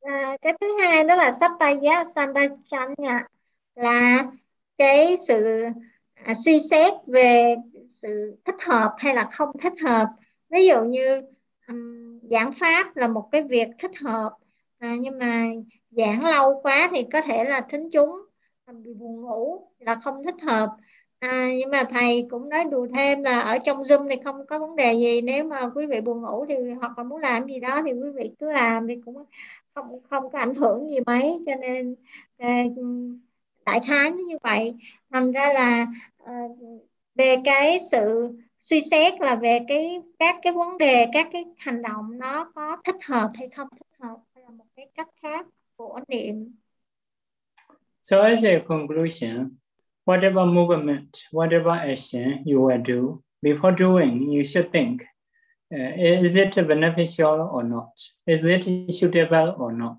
À, cái thứ hai đó là Sapaya Sambachanya là cái sự à, suy xét về sự thích hợp hay là không thích hợp. Ví dụ như um, giảng pháp là một cái việc thích hợp à, nhưng mà giảng lâu quá thì có thể là thính chúng bị buồn ngủ là không thích hợp. À, nhưng mà thầy cũng nói đùa thêm là ở trong Zoom thì không có vấn đề gì. Nếu mà quý vị buồn ngủ thì hoặc là muốn làm gì đó thì quý vị cứ làm thì cũng không không có ảnh hưởng gì mấy. Cho nên à, đại khái như vậy. Thành ra là à, về cái sự suy xét là về cái các cái vấn đề các cái hành động nó có thích hợp hay không thích hợp hay là một cái cách khác của niệm. So as a conclusion, whatever movement, whatever action you will do, before doing, you should think Uh, is it beneficial or not? Is it suitable or not?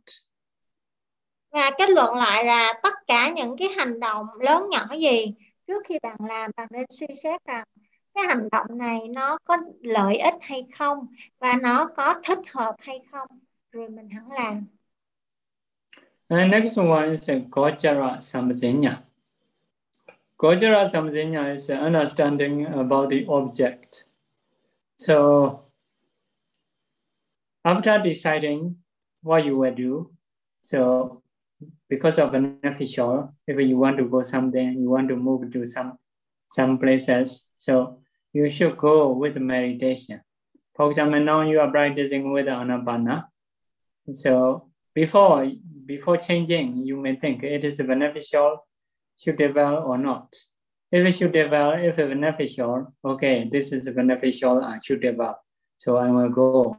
Và kết luận lại là tất cả những cái hành động lớn nhỏ gì trước khi bạn làm bạn nên suy xét rằng cái hành động này nó có lợi ích hay không và nó có thích hợp hay không rồi mình hẳn làm And next one is Gochara Samajanya. Gochara Samajanya is understanding about the object. So after deciding what you will do, so because of beneficial, if you want to go something, you want to move to some some places, so you should go with meditation. For example, now you are practicing with anapana. So before before changing, you may think it is beneficial, suitable or not. If it's suitable, if it's beneficial, okay, this is beneficial and suitable. So I will go.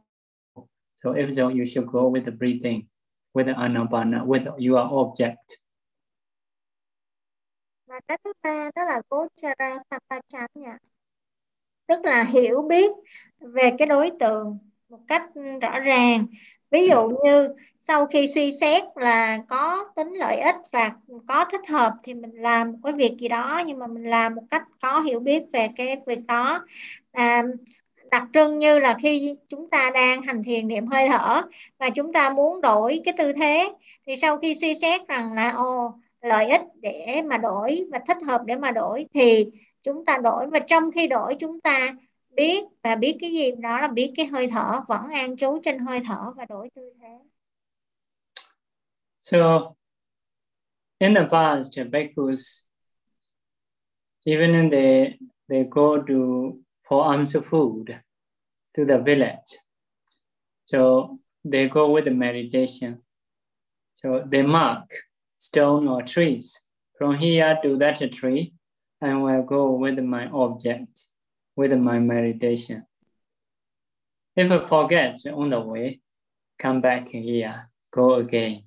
So if so, you should go with the breathing, with the anapana, with your object. Và cái thứ ba đó là Gochara Sampachanya. Tức là hiểu biết về cái đối tượng một cách rõ ràng. Ví dụ như sau khi suy xét là có tính lợi ích và có thích hợp thì mình làm một cái việc gì đó nhưng mà mình làm một cách có hiểu biết về cái việc đó. À, đặc trưng như là khi chúng ta đang hành thiền niệm hơi thở và chúng ta muốn đổi cái tư thế thì sau khi suy xét rằng là ồ lợi ích để mà đổi và thích hợp để mà đổi thì chúng ta đổi. Và trong khi đổi chúng ta biết và biết cái gì? Đó là biết cái hơi thở vẫn an trú trên hơi thở và đổi tư thế. So, in the past, bhikkhus, even they, they go to for alms food to the village. So they go with the meditation. So they mark stone or trees. From here to that tree, and will go with my object, with my meditation. If I forget on the way, come back here, go again.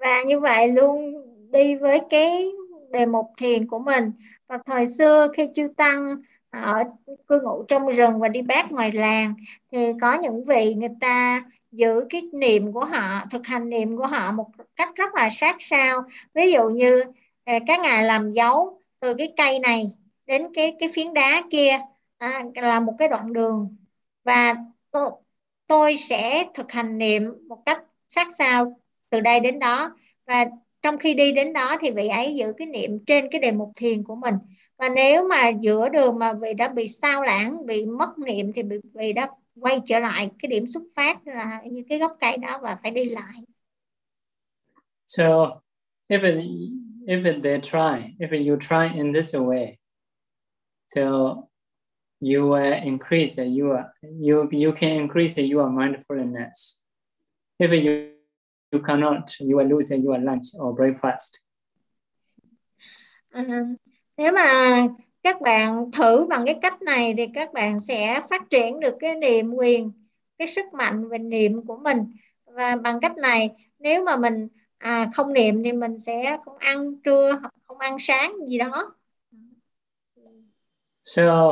Và như vậy luôn đi với cái đề mục thiền của mình. Và thời xưa khi chư tăng à, ở cư ngụ trong rừng và đi bát ngoài làng thì có những vị người ta giữ cái niệm của họ thực hành niệm của họ một cách rất là sát sao. Ví dụ như à, các ngài làm dấu từ cái cây này đến cái cái phiến đá kia à, là một cái đoạn đường. Và tôi, tôi sẽ thực hành niệm một cách sát sao từ đây đến đó. Và trong khi đi đến đó thì vị ấy giữ cái niệm trên cái đề mục thiền của mình. Và nếu mà giữa đường mà vị đã bị sao lãng bị mất niệm thì vị đã quay trở lại cái điểm xuất phát là như cái gốc cây đó và phải đi lại. So even even they try even you try in this way. So you uh, increase your you you can increase your mindfulness. If you you cannot, you will lose your lunch or breakfast. À, nếu mà các bạn thử bằng cái cách này thì các bạn sẽ phát triển được cái niệm quyền, cái sức mạnh về niệm của mình. Và bằng cách này, nếu mà mình à, không niệm thì mình sẽ không ăn trưa hoặc không ăn sáng gì đó. So,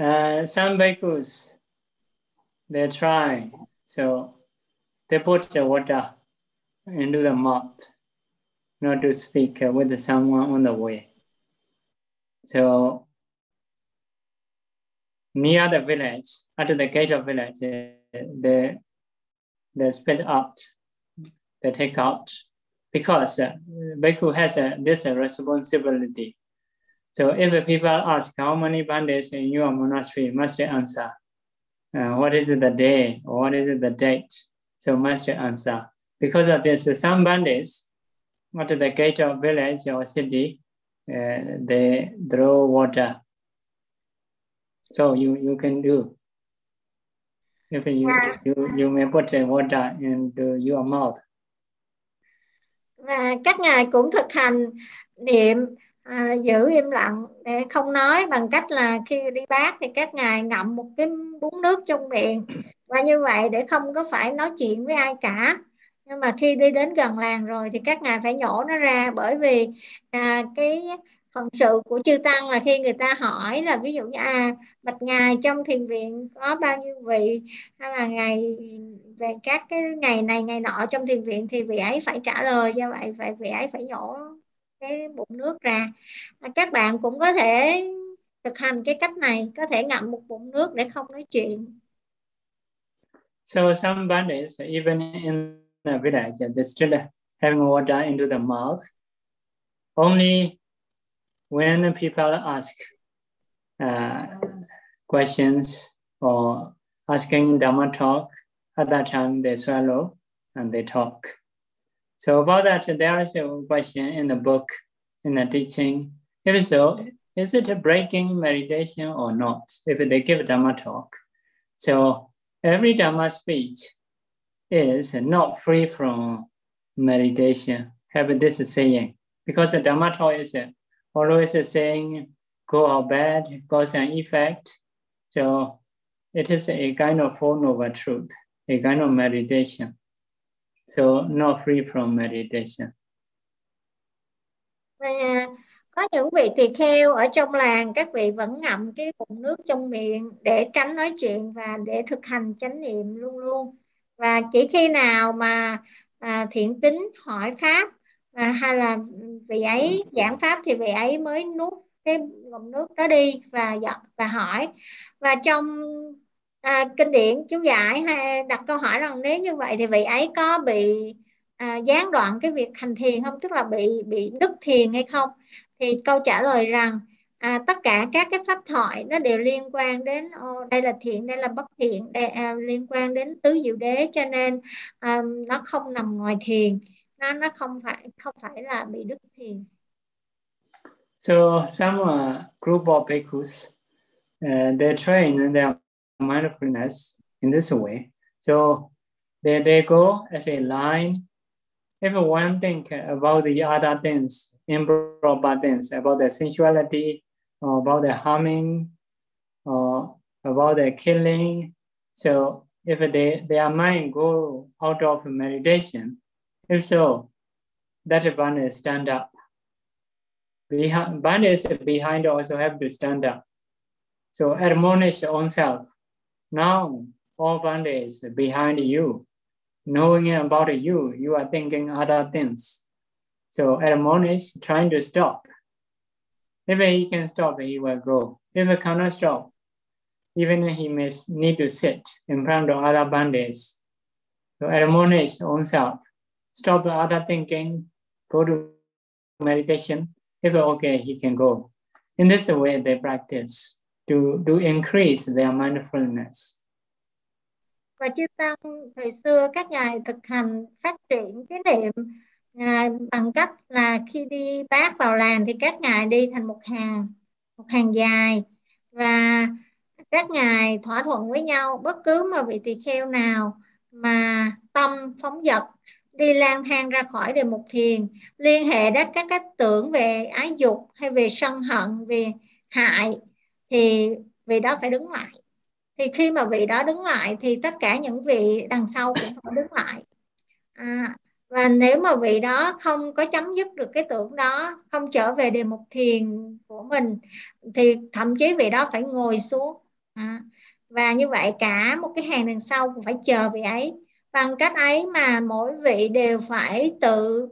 uh, some bhikkhus, they try. So, they put the water into the mouth, not to speak with someone on the way. So near the village, at the gate of village, they, they spit out, they take out, because uh, Bhikkhu has this responsibility. So if the people ask how many bandits in your monastery, must answer. Uh, what is the day what is the date? So must they answer. Because of this, some bandits at the gate of village or city, uh, they throw water. So you, you can do. If you, you, you may put water into your mouth. Và các ngài cũng thực hành niệm à, giữ im lặng để không nói bằng cách là khi đi bát thì các ngài ngậm một cái bún nước trong miệng và như vậy để không có phải nói chuyện với ai cả nhưng mà khi đi đến gần làng rồi thì các ngài phải nhổ nó ra bởi vì à, cái phận sự của chư tăng là khi người ta hỏi là ví dụ như à bạch ngài trong thiền viện có bao nhiêu vị? Hay là ngày về các cái ngày này ngày nọ trong thiền viện thì vị ấy phải trả lời do vậy phải vị ấy phải nhổ cái bụng nước ra. À, các bạn cũng có thể thực hành cái cách này có thể ngậm một bụng nước để không nói chuyện. So some bandits, even in village, they still having water into the mouth. Only when people ask uh, questions or asking Dharma talk, at that time they swallow and they talk. So about that, there is a question in the book, in the teaching. If so, is it a breaking meditation or not? If they give Dharma talk. So every Dharma speech is not free from meditation. Have this saying. Because the Dhamma talk is always saying good or bad, cause and effect. So it is a kind of Four Noble Truth, a kind of meditation. So not free from meditation. Và có những vị tỳ kheo ở trong làng các vị vẫn ngậm cái bụng nước trong miệng để tránh nói chuyện và để thực hành chánh niệm luôn luôn và chỉ khi nào mà à, thiện tính hỏi pháp à, hay là vị ấy giảng pháp thì vị ấy mới nuốt cái ngụm nước đó đi và và hỏi. Và trong à, kinh điển chú giải hay đặt câu hỏi rằng nếu như vậy thì vị ấy có bị à, gián đoạn cái việc hành thiền không? Tức là bị bị đứt thiền hay không? Thì câu trả lời rằng à, tất cả các cái pháp thoại nó đều liên quan đến ô, đây là thiện đây là bất thiện đây à, liên quan đến tứ diệu đế cho nên à, nó không nằm ngoài thiền nó nó không phải không phải là bị đứt thiền So some uh, group of bhikkhus, uh, they train their mindfulness in this way. So they, they go as a line. If one think about the other things, improper things, about the sensuality, or about the harming, or about the killing. So if they, their mind go out of meditation, if so, that one stand up. Behind, bandits behind also have to stand up. So admonish oneself now, all one is behind you. Knowing about you, you are thinking other things. So admonish, trying to stop. If he can stop, he will go. If he cannot stop, even he may need to sit in front of other bandits. So admonish oneself. Stop the other thinking, go to meditation. If okay, he can go. In this way, they practice. to to increase their mindfulness. Và chư tăng thời xưa các ngài thực hành phát triển cái niệm à, bằng cách là khi đi bác vào làng thì các ngài đi thành một hàng một hàng dài. Và các ngài thỏa thuận với nhau bất cứ mà vị tỳ kheo nào mà tâm phóng dật đi lang thang ra khỏi đề mục thiền liên hệ đến các cách tưởng về ái dục hay về sân hận về hại thì vị đó phải đứng lại. Thì khi mà vị đó đứng lại thì tất cả những vị đằng sau cũng phải đứng lại. À, và nếu mà vị đó không có chấm dứt được cái tưởng đó không trở về đề mục thiền của mình thì thậm chí vị đó phải ngồi xuống. À, và như vậy cả một cái hàng đằng sau cũng phải chờ vị ấy. Bằng cách ấy mà mỗi vị đều phải tự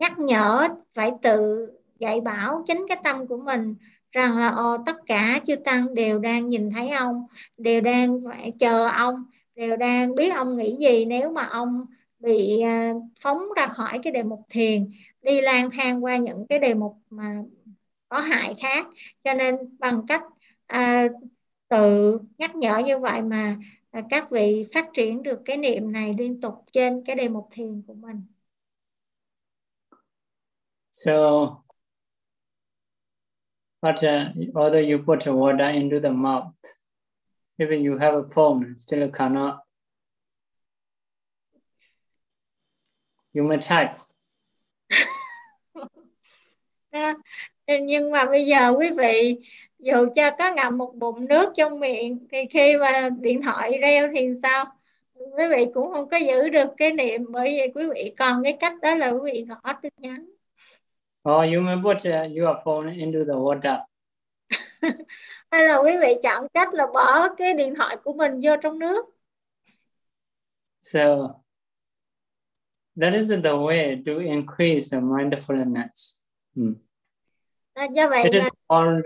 nhắc nhở phải tự dạy bảo chính cái tâm của mình rằng là ồ, tất cả chư tăng đều đang nhìn thấy ông đều đang phải chờ ông đều đang biết ông nghĩ gì. Nếu mà ông bị à, phóng ra khỏi cái đề mục thiền đi lang thang qua những cái đề mục mà có hại khác cho nên bằng cách à, tự nhắc nhở như vậy mà à, các vị phát triển được cái niệm này liên tục trên cái đề mục thiền của mình. So but uh, although you put water into the mouth, even you have a phone, still cannot. You may type. nhưng mà bây giờ quý vị dù cho có ngậm một bụng nước trong miệng thì khi mà điện thoại reo thì sao quý vị cũng không có giữ được cái niệm bởi vì quý vị còn cái cách đó là quý vị gõ tin nhắn Or you may put uh, your phone into the water. Hay là quý vị chọn cách là bỏ cái điện thoại của mình vô trong nước. So that is the way to increase mindfulness. Mm. À, do vậy It is called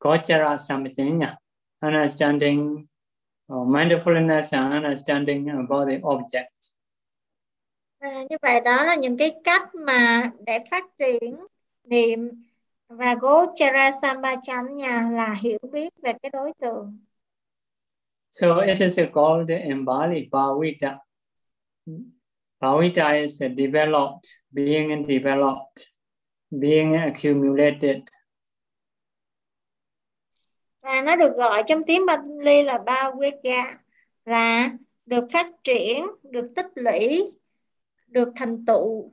Gochara Samajanya, understanding or mindfulness and understanding about the object. À, như vậy đó là những cái cách mà để phát triển niệm và Gochara Sambhajanya là hiểu biết về cái đối tượng. So it is called in Bali Bhavita. Bhavita is developed, being developed, being accumulated. Và nó được gọi trong tiếng Bali là Bhavika là được phát triển, được tích lũy, được thành tựu.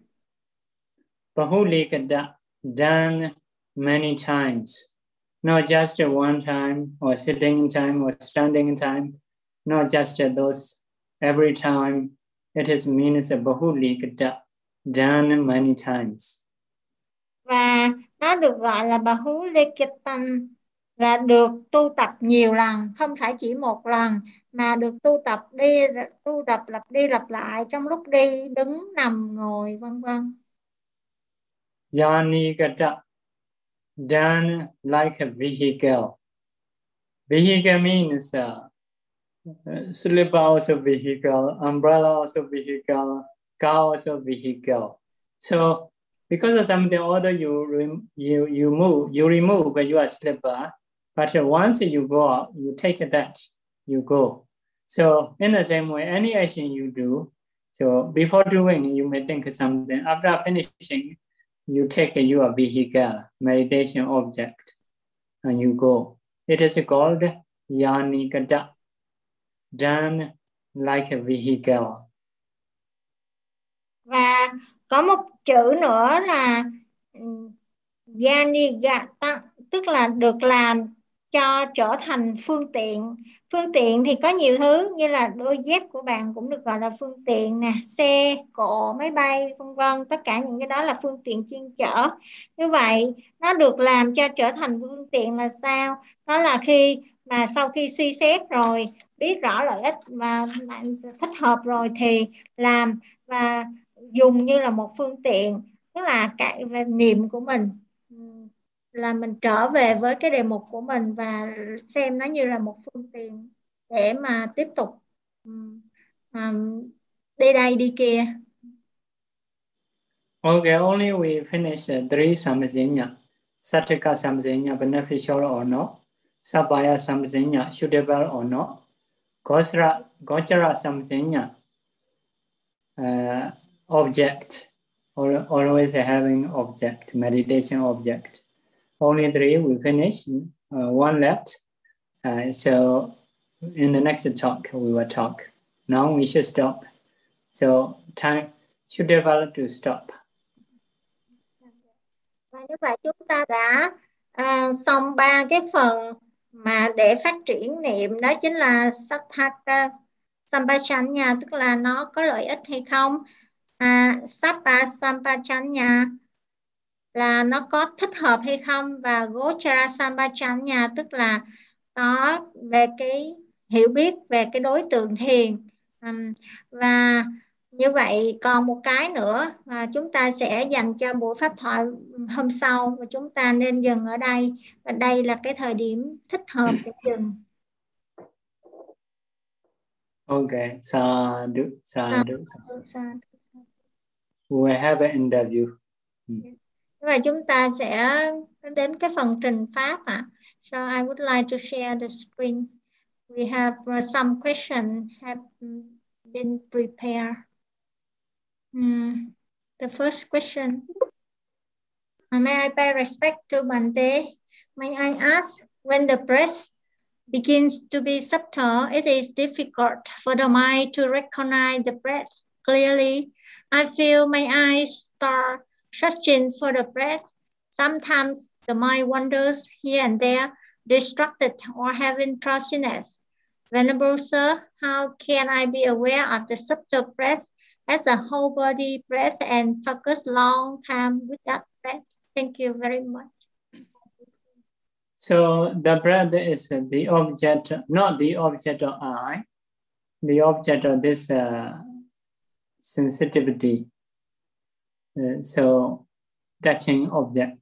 Bahulikada, done many times, not just one time or sitting in time or standing in time, not just those every time. It is means bahulikada, done many times. Và nó được gọi là Bahulikitam là được tu tập nhiều lần, không phải chỉ một lần mà được tu tập đi tu tập lặp đi lặp lại trong lúc đi, đứng, nằm, ngồi vân vân. Yanikata, done like a vehicle. Vehicle means uh, Uh, slipper also vehicle, umbrella also vehicle, car also vehicle. So because of something other you you you move you remove you are slipper, but once you go out, you take that, you go. So in the same way, any action you do, so before doing, you may think something. After finishing, you take your vehicle, meditation object, and you go. It is called yanikada, done like a vehicle. Và có một chữ nữa là ừ, yanigata tức là được làm cho trở thành phương tiện. Phương tiện thì có nhiều thứ như là đôi dép của bạn cũng được gọi là phương tiện nè, xe, cộ, máy bay, vân vân, tất cả những cái đó là phương tiện chuyên chở. Như vậy, nó được làm cho trở thành phương tiện là sao? Đó là khi mà sau khi suy xét rồi, biết rõ lợi ích và thích hợp rồi thì làm và dùng như là một phương tiện, tức là cái về niệm của mình là mình trở về với cái đề mục của mình và xem nó như là một phương tiện để mà tiếp tục um, đi đây đi kia Okay, only we finish three samajanya. satika samajanya, beneficial or not. Sabaya samajanya, suitable or not. Gosra, Gochara samajanya, uh, object, al- always having object, meditation object. Only three we finish, uh, one left. Uh, so in the next talk, we will talk. Now we should stop. So time should develop to stop. như vậy chúng ta đã xong ba cái phần mà để phát triển niệm đó chính là Sattaka Sampachanya tức là nó có lợi ích hay không? À, Sappa Sampachanya là nó có thích hợp hay không? Và Gochara Sampachanya tức là nó về cái hiểu biết về cái đối tượng thiền. Và như vậy còn một cái nữa mà chúng ta sẽ dành cho buổi pháp thoại hôm sau và chúng ta nên dừng ở đây. Và đây là cái thời điểm thích hợp để dừng. Okay, sadhu, sadhu. Sa- We will have an interview. và chúng ta sẽ đến cái phần trình pháp ạ. So I would like to share the screen. We have uh, some questions have been prepared Hmm, the first question may I pay respect to Bante may I ask when the breath begins to be subtle it is difficult for the mind to recognize the breath clearly I feel my eyes start searching for the breath. Sometimes the mind wanders here and there, distracted or having drowsiness. Venerable Sir, how can I be aware of the subtle breath as a whole body breath and focus long time with that breath? Thank you very much. So the breath is the object, not the object of I, the object of this uh, sensitivity. Uh, so touching object.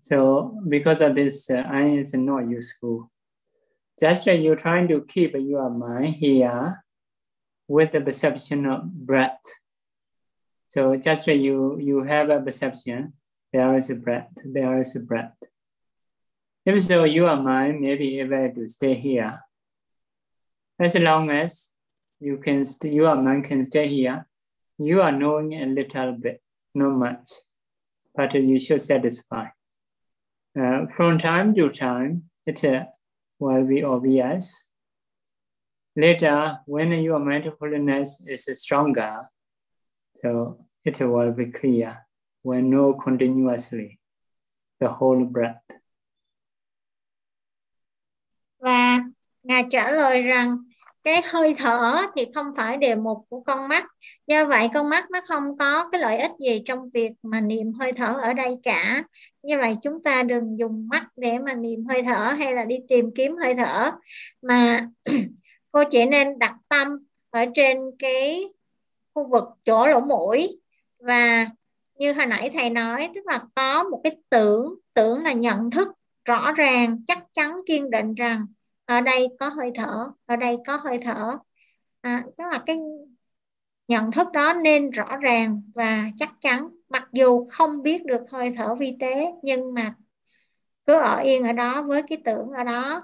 So because of this, uh, I is not useful. Just like you're trying to keep your mind here with the perception of breath. So just when you, you have a perception, there is a breath, there is a breath. If so, your mind may be able to stay here. As long as you can, st- your mind can stay here, you are knowing a little bit, not much, but you should satisfy. Uh, from time to time, it uh, will be obvious. Later, when your mindfulness is stronger, so it will be clear when know continuously the whole breath. Và Ngài trả lời rằng cái hơi thở thì không phải đề mục của con mắt. Do vậy con mắt nó không có cái lợi ích gì trong việc mà niệm hơi thở ở đây cả. Như vậy chúng ta đừng dùng mắt để mà niệm hơi thở hay là đi tìm kiếm hơi thở. Mà cô chỉ nên đặt tâm ở trên cái khu vực chỗ lỗ mũi. Và như hồi nãy thầy nói tức là có một cái tưởng tưởng là nhận thức rõ ràng chắc chắn kiên định rằng ở đây có hơi thở ở đây có hơi thở. À, tức là cái nhận thức đó nên rõ ràng và chắc chắn. Mặc dù không biết được hơi thở vi tế nhưng mà cứ ở yên ở đó với cái tưởng ở đó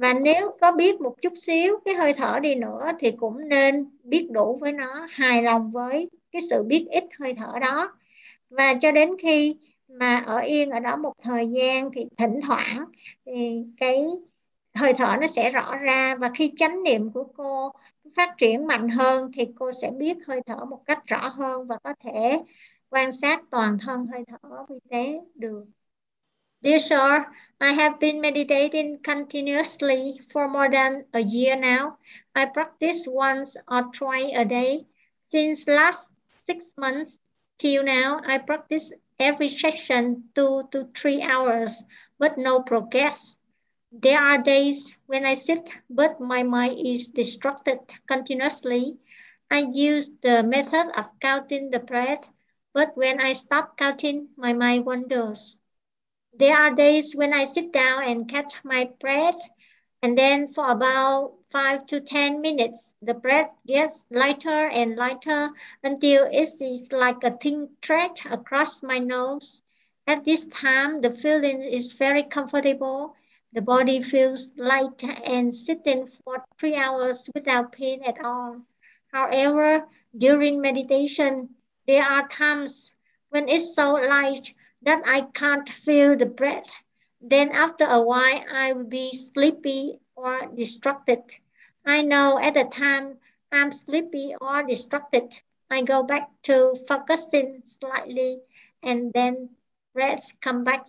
và nếu có biết một chút xíu, cái hơi thở đi nữa thì cũng nên biết đủ với nó, hài lòng với cái sự biết ít hơi thở đó và cho đến khi mà ở yên ở đó một thời gian thì thỉnh thoảng thì cái hơi thở nó sẽ rõ ra và khi chánh niệm của cô phát triển mạnh hơn thì cô sẽ biết hơi thở một cách rõ hơn và có thể quan sát toàn thân hơi thở vi tế được. Dear sir, I have been meditating continuously for more than a year now. I practice once or twice a day. Since last six months till now, I practice every session two to three hours, but no progress. There are days when I sit, but my mind is distracted continuously. I use the method of counting the breath, but when I stop counting, my mind wanders. There are days when I sit down and catch my breath, and then for about five to 10 minutes, the breath gets lighter and lighter until it is like a thin thread across my nose. At this time, the feeling is very comfortable the body feels light and sitting for three hours without pain at all. However, during meditation, there are times when it's so light that I can't feel the breath. Then after a while, I will be sleepy or distracted. I know at the time I'm sleepy or distracted, I go back to focusing slightly and then breath come back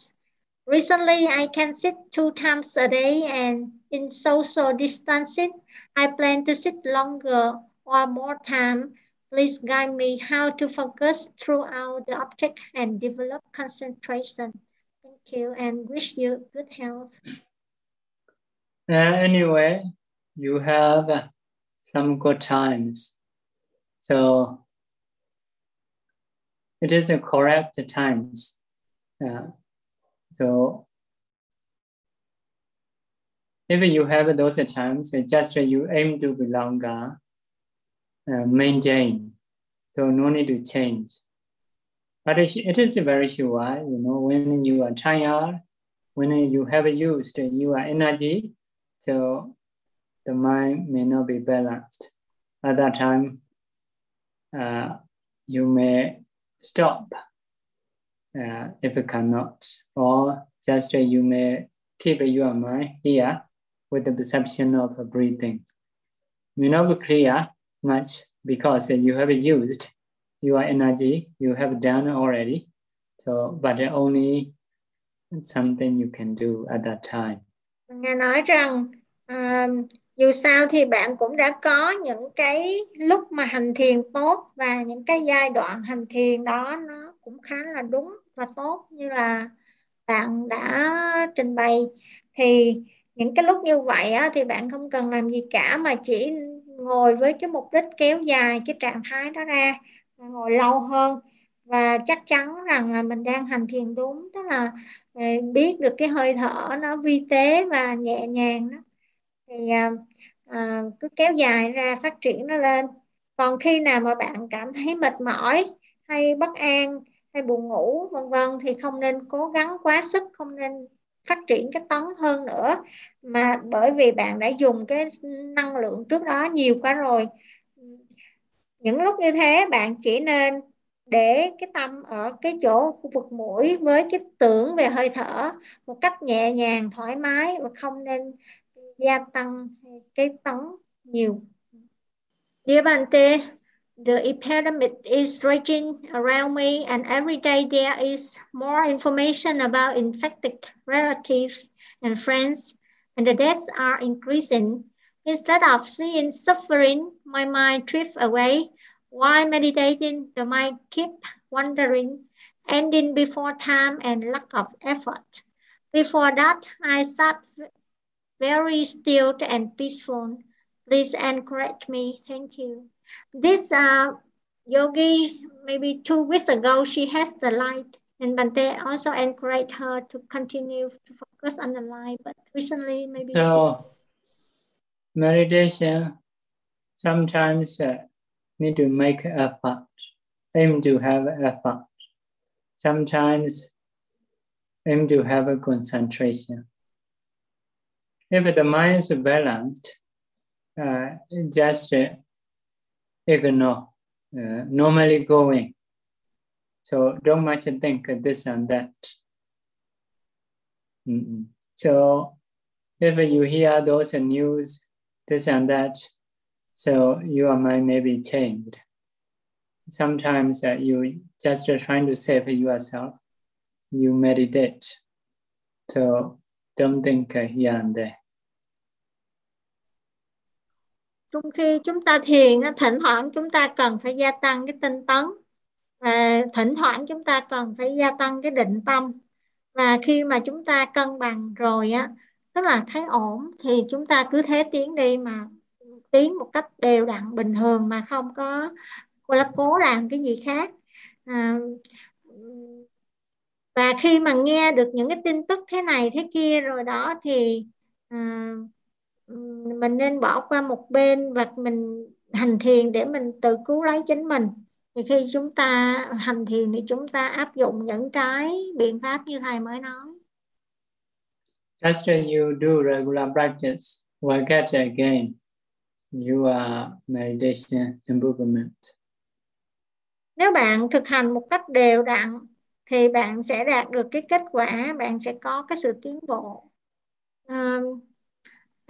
Recently, I can sit two times a day and in social distancing, I plan to sit longer or more time. Please guide me how to focus throughout the object and develop concentration. Thank you and wish you good health. Uh, anyway, you have some good times. So it is a correct times. Uh, so if you have those times, just you aim to be longer, uh, maintain. So no need to change. But it is very sure, you know, when you are tired, when you have used your energy, so the mind may not be balanced. At that time, uh, you may stop uh, if you cannot, or just uh, you may keep your mind here with the perception of breathing. May not be clear much because you have used your energy, you have done already. So, but only something you can do at that time. Nghe nói rằng um, dù sao thì bạn cũng đã có những cái lúc mà hành thiền tốt và những cái giai đoạn hành thiền đó nó cũng khá là đúng và tốt như là bạn đã trình bày thì những cái lúc như vậy á, thì bạn không cần làm gì cả mà chỉ ngồi với cái mục đích kéo dài cái trạng thái đó ra ngồi lâu hơn. Và chắc chắn rằng là mình đang hành thiền đúng tức là ờ, biết được cái hơi thở nó vi tế và nhẹ nhàng đó. Thì à, cứ kéo dài ra phát triển nó lên. Còn khi nào mà bạn cảm thấy mệt mỏi hay bất an hay buồn ngủ vân vân thì không nên cố gắng quá sức không nên phát triển cái tấn hơn nữa. Mà bởi vì bạn đã dùng cái năng lượng trước đó nhiều quá rồi. Những lúc như thế bạn chỉ nên để cái tâm ở cái chỗ khu vực mũi với cái tưởng về hơi thở một cách nhẹ nhàng thoải mái và không nên gia tăng cái tấn nhiều. Dear Bante, the epidemic is raging around me and every day there is more information about infected relatives and friends and the deaths are increasing. Instead of seeing suffering, my mind drifts away. While meditating, the mind keep wandering, ending before time and lack of effort. Before that, I sat very still and peaceful. Please encourage me. Thank you. This uh, yogi, maybe two weeks ago, she has the light. And Bante also encouraged her to continue to focus on the light. But recently, maybe so she... meditation sometimes uh, need to make effort, aim to have effort. Sometimes aim to have a concentration. If the mind is balanced, uh, just uh, ignore, uh, normally going. So don't much think this and that. Mm -mm. So if you hear those news, this and that, so your mind may be changed. Sometimes uh, you just trying to save yourself, you meditate. So don't think uh, here and there. Trong khi chúng ta thiền thỉnh thoảng chúng ta cần phải gia tăng cái tinh tấn. Và thỉnh thoảng chúng ta cần phải gia tăng cái định tâm. Và khi mà chúng ta cân bằng rồi á tức là thấy ổn thì chúng ta cứ thế tiến đi mà tiến một cách đều đặn bình thường mà không có cố làm cái gì khác. À, và khi mà nghe được những cái tin tức thế này thế kia rồi đó thì à, mình nên bỏ qua một bên và mình hành thiền để mình tự cứu lấy chính mình thì khi chúng ta hành thiền thì chúng ta áp dụng những cái biện pháp như thầy mới nói Just as you do regular practice, will get again your meditation improvement. Nếu bạn thực hành một cách đều đặn thì bạn sẽ đạt được cái kết quả, bạn sẽ có cái sự tiến bộ. Um,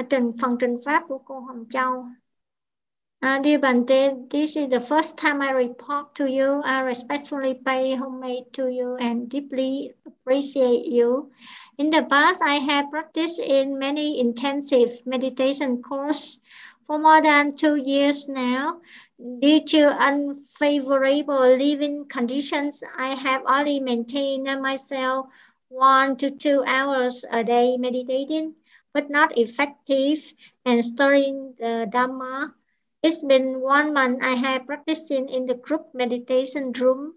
trình phần trình pháp của cô Hồng Châu. Uh, dear Bante, this is the first time I report to you. I respectfully pay homage to you and deeply appreciate you. In the past, I have practiced in many intensive meditation courses for more than two years now. Due to unfavorable living conditions, I have only maintained myself one to two hours a day meditating but not effective and storing the Dhamma. It's been one month I have practicing in the group meditation room.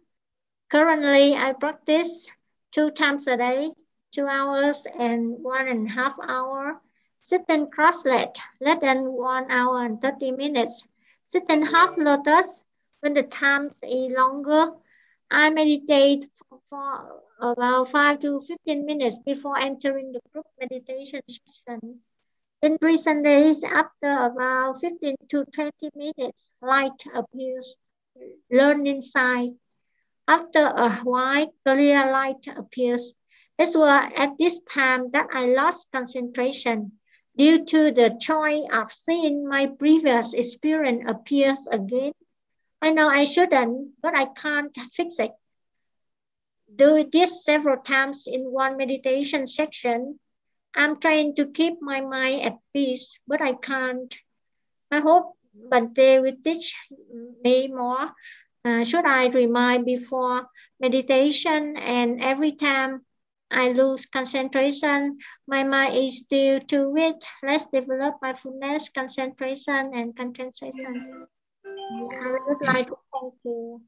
Currently, I practice two times a day, two hours and one and a half hour. Sitting cross-legged, less than one hour and 30 minutes. Sitting half lotus when the time is longer. I meditate for, about 5 to 15 minutes before entering the group meditation session. In recent days, after about 15 to 20 minutes, light appears, learning sight. After a while, clear light appears. It was at this time that I lost concentration due to the joy of seeing my previous experience appears again. I know I shouldn't, but I can't fix it do this several times in one meditation section. I'm trying to keep my mind at peace, but I can't. I hope Bante will teach me more. Uh, should I remind before meditation and every time I lose concentration, my mind is still too weak. Let's develop mindfulness, concentration, and concentration. I would like to thank you.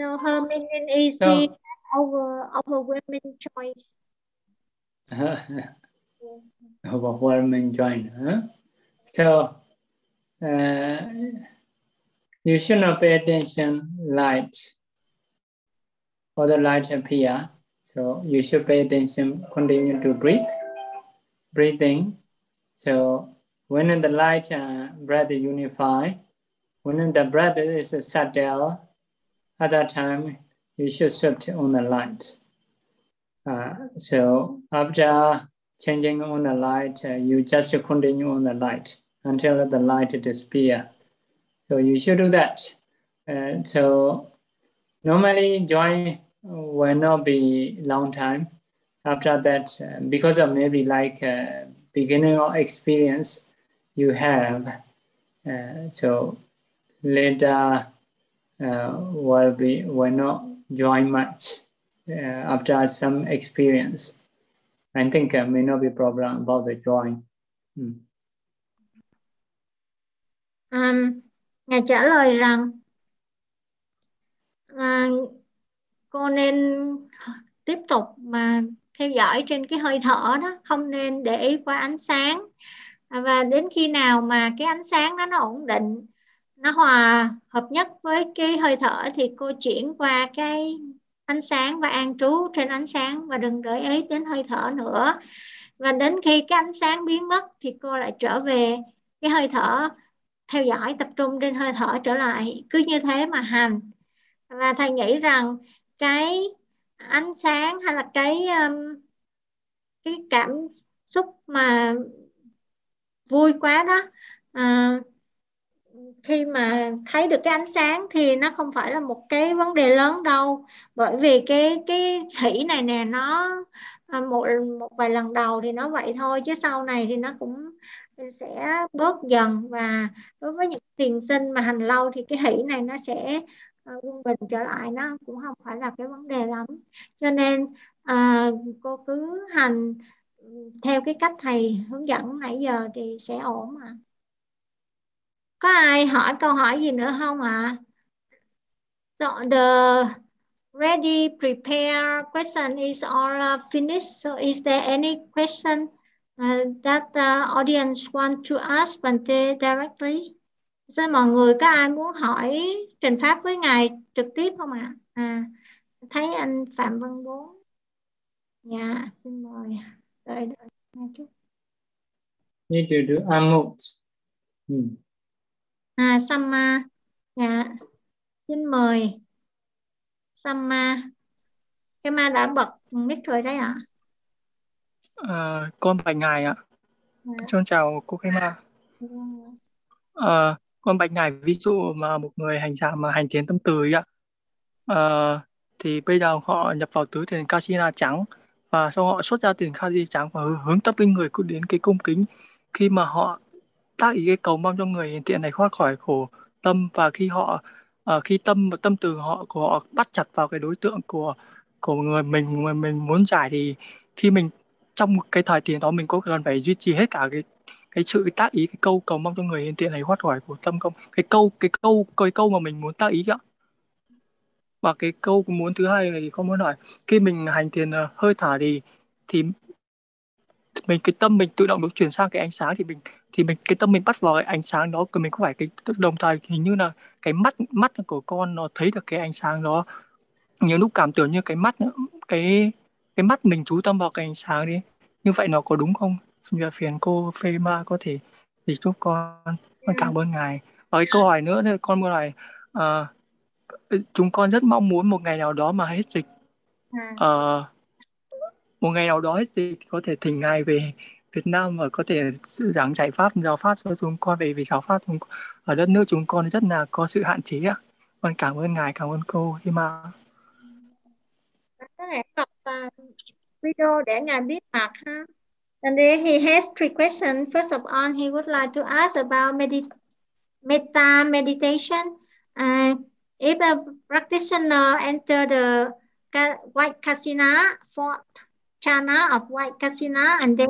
So her meaning is so, over overwhelming choice. overwhelming joy. Huh? So uh, you should not pay attention light or the light appear. So you should pay attention, continue to breathe, breathing. So when the light uh, breath unify, when the breath is subtle, at that time you should shift on the light. Uh, so after changing on the light, uh, you just continue on the light until the light disappear. So you should do that. Uh, so normally joy will not be long time. After that, uh, because of maybe like uh, beginning of experience you have, uh, so later will be will not join much uh, after some experience. I think uh, may not be problem about the join. Hmm. Um, ngài trả lời rằng uh, cô nên tiếp tục mà theo dõi trên cái hơi thở đó không nên để ý qua ánh sáng à, và đến khi nào mà cái ánh sáng đó nó ổn định nó hòa hợp nhất với cái hơi thở thì cô chuyển qua cái ánh sáng và an trú trên ánh sáng và đừng để ý đến hơi thở nữa. Và đến khi cái ánh sáng biến mất thì cô lại trở về cái hơi thở theo dõi tập trung trên hơi thở trở lại. Cứ như thế mà hành. Và thầy nghĩ rằng cái ánh sáng hay là cái um, cái cảm xúc mà vui quá đó uh, khi mà thấy được cái ánh sáng thì nó không phải là một cái vấn đề lớn đâu. Bởi vì cái cái hỷ này nè nó à, một một vài lần đầu thì nó vậy thôi chứ sau này thì nó cũng sẽ bớt dần. Và đối với những tiền sinh mà hành lâu thì cái hỷ này nó sẽ à, quân bình trở lại nó cũng không phải là cái vấn đề lắm. Cho nên à, cô cứ hành ừ, theo cái cách thầy hướng dẫn nãy giờ thì sẽ ổn mà có ai hỏi câu hỏi gì nữa không ạ? So the ready prepare question is all uh, finished. So is there any question uh, that the audience want to ask Bante directly? Xin mọi người có ai muốn hỏi trình pháp với ngài trực tiếp không ạ? À? à, thấy anh Phạm Văn Bốn. Dạ, xin mời. Đợi đợi ngay chút. Need to do unmute. Hmm. À, Samma, dạ, xin mời Samma. Cái ma đã bật mic rồi đấy ạ. À, con bạch ngài ạ. À. Con chào cô Cái Ma. À, con bạch ngài ví dụ mà một người hành giả mà hành thiền tâm từ ấy ạ. À, thì bây giờ họ nhập vào tứ tiền casino trắng và sau họ xuất ra tiền casino trắng và hướng tập lên người đến cái cung kính khi mà họ tác ý cái cầu mong cho người hiện tiện này thoát khỏi khổ tâm và khi họ uh, khi tâm và tâm từ họ của họ bắt chặt vào cái đối tượng của của người mình mà mình muốn giải thì khi mình trong cái thời tiền đó mình có cần phải duy trì hết cả cái cái sự tác ý cái câu cầu mong cho người hiện tiện này thoát khỏi của tâm không? Cái câu cái câu cái câu mà mình muốn tác ý ạ và cái câu muốn thứ hai thì con muốn hỏi khi mình hành thiền ờ, hơi thở thì thì mình cái tâm mình tự động được chuyển sang cái ánh sáng thì mình thì mình cái tâm mình bắt vào cái ánh sáng đó của mình có phải cái đồng thời hình như là cái mắt mắt của con nó thấy được cái ánh sáng đó. Nhiều lúc cảm tưởng như cái mắt cái cái mắt mình chú tâm vào cái ánh sáng đi. Như vậy nó có đúng không? Xin nhờ phiền cô phê ma có thể dịch giúp con. Con cảm ơn ngài. Và cái câu hỏi nữa thì con muốn hỏi à, chúng con rất mong muốn một ngày nào đó mà hết dịch. À, một ngày nào đó hết dịch thì có thể thỉnh ngài về Việt Nam và có thể giảng giải pháp giáo pháp cho chúng con về vì giáo pháp chúng, ở đất nước chúng con rất là có sự hạn chế ạ. Con cảm ơn ngài, cảm ơn cô Hima. Có thể đọc uh, à, video để ngài biết mặt ha. And then he has three questions. First of all, he would like to ask about medi metta meditation. Uh, if a practitioner enter the white kasina, fourth chana of white kasina, and then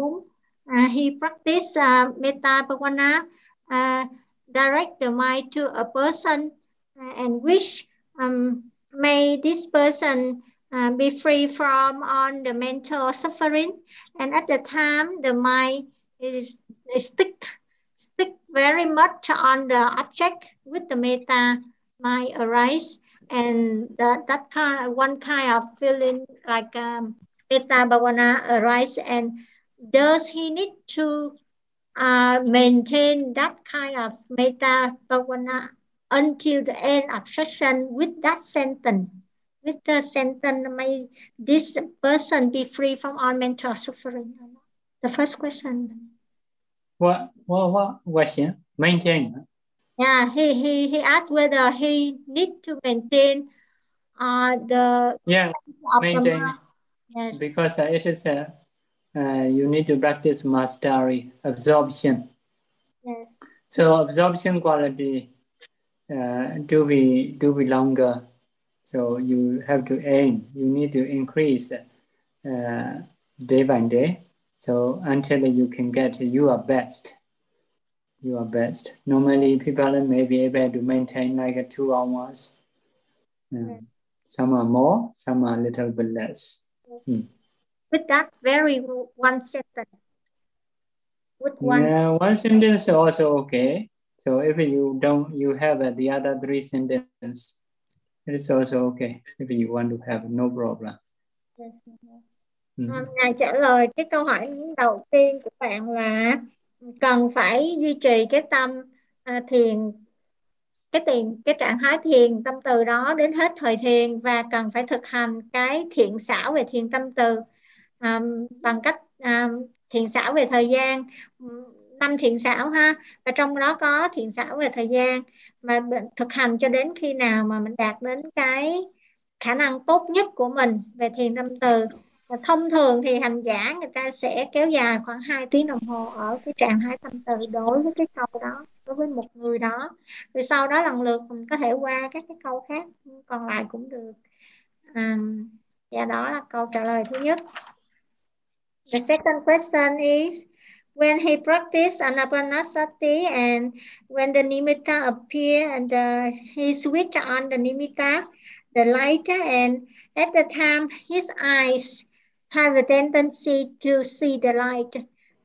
uh, he practice uh, metta bhavana, uh, direct the mind to a person uh, and wish um, may this person uh, be free from all the mental suffering. And at the time the mind is stick stick very much on the object with the meta might arise. And that, that kind one kind of feeling like um, meta bhavana arise and does he need to uh, maintain that kind of meta bhavana until the end of session with that sentence? With the sentence may this person be free from all mental suffering? The first question. What what what question? Maintain. Yeah, he, he, he asked whether he need to maintain uh, the yeah maintain. yes. because uh, it is uh, uh, you need to practice mastery absorption. Yes. So absorption quality uh, do be do be longer. So you have to aim. You need to increase uh, day by day. So until you can get your best your best. Normally, people may be able to maintain like two hours. Yeah. Some are more, some are a little bit less. Mm. With that very one sentence. With one. Yeah, one sentence also okay. So if you don't, you have uh, the other three sentences. It is also okay if you want to have no problem. Yes. Mm. Ngài trả lời cái câu hỏi đầu tiên của bạn là cần phải duy trì cái tâm à, thiền cái tiền cái trạng thái thiền tâm từ đó đến hết thời thiền và cần phải thực hành cái thiện xảo về thiền tâm từ um, bằng cách um, thiện xảo về thời gian năm thiện xảo ha. Và trong đó có thiện xảo về thời gian mà thực hành cho đến khi nào mà mình đạt đến cái khả năng tốt nhất của mình. Về thiền tâm từ thông thường thì hành giả người ta sẽ kéo dài khoảng 2 tiếng đồng hồ ở cái trạng thái tâm từ đối với cái câu đó đối với một người đó. Rồi sau đó lần lượt mình có thể qua các cái câu khác còn lại cũng được. À, và dạ, đó là câu trả lời thứ nhất. The second question is when he practiced anapanasati and when the nimitta appear and he switch on the nimitta the light and at the time his eyes have a tendency to see the light.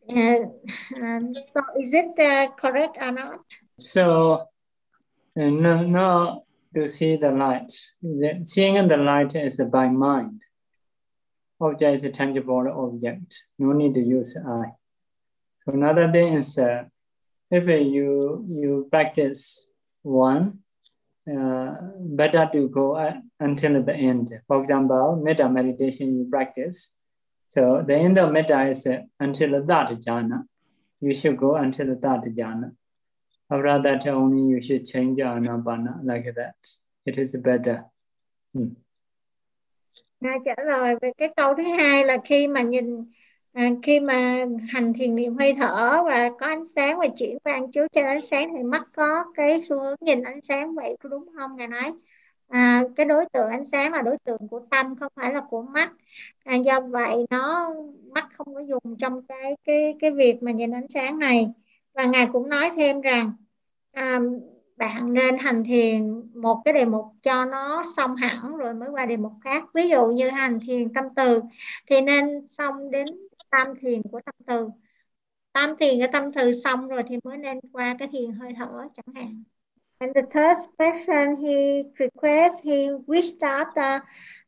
And, um, so is it uh, correct or not? So, no, no, to see the light. The, seeing the light is by mind. Object is a tangible object. No need to use eye. So another thing is uh, if you you practice one, uh, better to go until the end. For example, metta meditation you practice. So the end of metta is uh, until that jhana. You should go until that jhana. After that, only you should change anapana like that. It is better. Hmm. Ngài trả lời về cái câu thứ hai là khi mà nhìn à, khi mà hành thiền niệm hơi thở và có ánh sáng và chuyển qua ăn chiếu trên ánh sáng thì mắt có cái xu hướng nhìn ánh sáng vậy có đúng không? Ngài nói à, cái đối tượng ánh sáng là đối tượng của tâm không phải là của mắt. À, do vậy nó mắt không có dùng trong cái cái cái việc mà nhìn ánh sáng này. Và ngài cũng nói thêm rằng à, bạn nên hành thiền một cái đề mục cho nó xong hẳn rồi mới qua đề mục khác. Ví dụ như hành thiền tâm từ thì nên xong đến tam thiền của tâm từ. Tam thiền của tâm từ xong rồi thì mới nên qua cái thiền hơi thở chẳng hạn. And the third question he requests he wished that uh,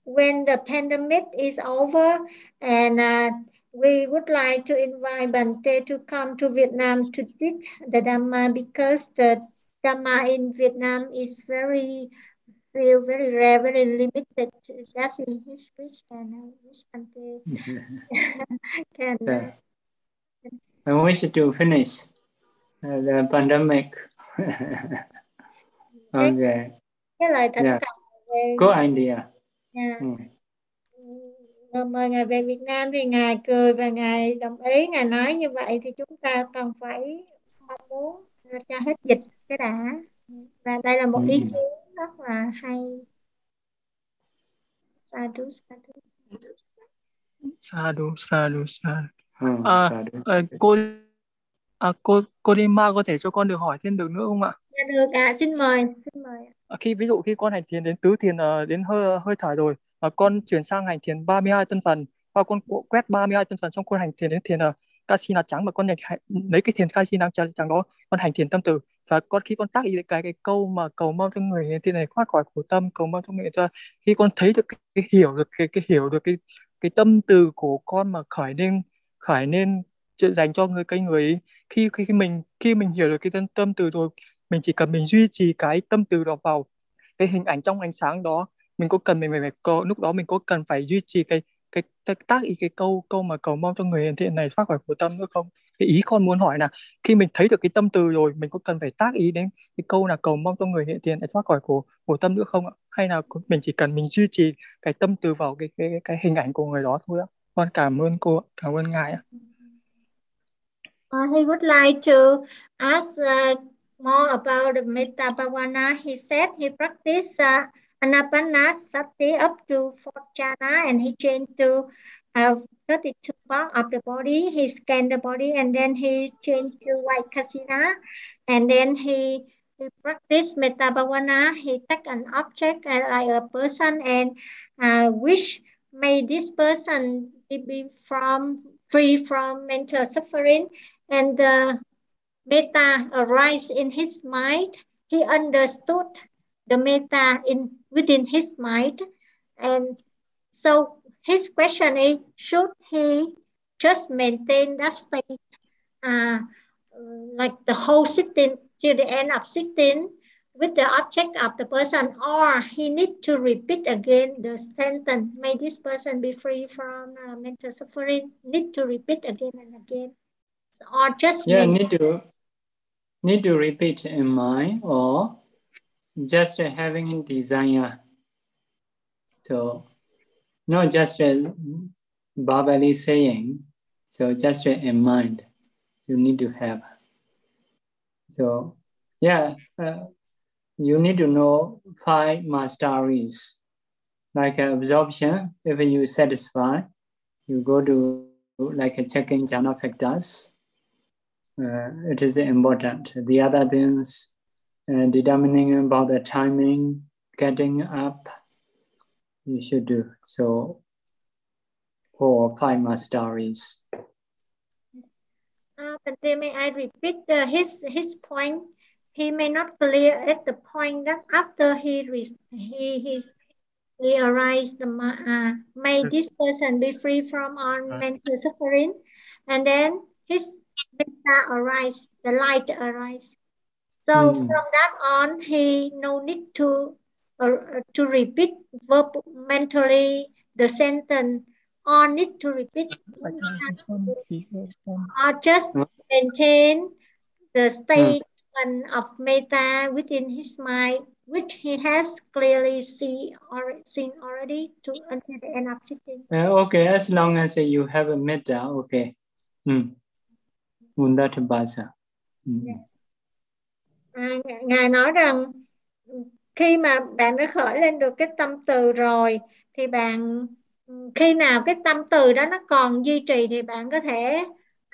when the pandemic is over and uh, we would like to invite Bante to come to Vietnam to teach the Dhamma because the Dhamma in Vietnam is very very, very rare, very limited. That's his wish and I wish Bante can. Yeah. I wish to finish uh, the pandemic. okay. Yeah. Good idea. Yeah. Ừ. Mời Ngài về Việt Nam thì Ngài cười và Ngài đồng ý, Ngài nói như vậy thì chúng ta cần phải mong muốn cho hết dịch cái đã. Và đây là một ừ. ý kiến rất là hay. Sadhu, sadhu. Sadhu, sadhu, sadhu. À, à, cô à, cô cô Ma có thể cho con được hỏi thêm được nữa không ạ? dạ được ạ à, xin mời xin mời khi ví dụ khi con hành thiền đến tứ thiền uh, đến hơi hơi thở rồi uh, con chuyển sang hành thiền 32 tân phần hoặc con quét 32 tân phần xong con hành thiền đến thiền uh, casino trắng mà con nhận lấy cái thiền casino trắng, trắng đó con hành thiền tâm từ và con khi con tác ý cái cái câu mà cầu mong cho người hiền này thoát khỏi khổ tâm cầu mong cho người cho khi con thấy được cái, cái hiểu được cái, cái hiểu được cái cái tâm từ của con mà khởi nên khởi nên dành cho người cái người ấy. khi khi mình khi mình hiểu được cái tâm tâm từ rồi mình chỉ cần mình duy trì cái tâm từ đó vào cái hình ảnh trong ánh sáng đó mình có cần mình phải, có lúc đó mình có cần phải duy trì cái cái, cái tác ý cái câu câu mà cầu mong cho người hiền thiện này thoát khỏi khổ tâm nữa không? Cái ý con muốn hỏi là khi mình thấy được cái tâm từ rồi mình có cần phải tác ý đến cái câu là cầu mong cho người hiện thiện này thoát khỏi khổ khổ tâm nữa không ạ? Hay là mình chỉ cần mình duy trì cái tâm từ vào cái cái cái hình ảnh của người đó thôi ạ? Con cảm ơn cô cảm ơn ngài ạ. Uh, he would like to ask uh, more about the Metta Bhavana. He said he practiced uh, Anapanasati up to fourth jhana and he changed to uh, 32 part of the body. He scanned the body and then he changed to white kasina. And then he, he practiced Metta Bhavana. He take an object uh, like a person and uh, wish may this person be from free from mental suffering and the metta arise in his mind. He understood the metta in within his mind, and so his question is: Should he just maintain that state, uh, like the whole sitting till the end of sitting? with the object of the person or he need to repeat again the sentence may this person be free from uh, mental suffering need to repeat again and again or just yeah need to need to repeat in mind or just having desire so not just uh, a verbally saying so just in mind you need to have so yeah uh, you need to know five masteries like absorption if you satisfy you go to like a checking jhana factors uh, it is important. The other things, uh, determining about the timing, getting up, you should do. So, four or five more stories. Uh, but then may I repeat uh, his his point? He may not clear at the point that after he he he he arise the uh, may this person be free from all mental suffering, and then his metta arise, the light arise. So mm. from that on, he no need to uh, to repeat verb mentally the sentence or need to repeat or just maintain the state mm. of meta within his mind, which he has clearly see or seen already to until the end of sitting. Uh, okay, as long as you have a metta, okay. Mm. Mundathabhasa. Ừ. Dạ. À, À, ngài nói rằng, khi mà bạn đã khởi lên được cái tâm từ rồi, thì bạn, khi nào cái tâm từ đó nó còn duy trì thì bạn có thể,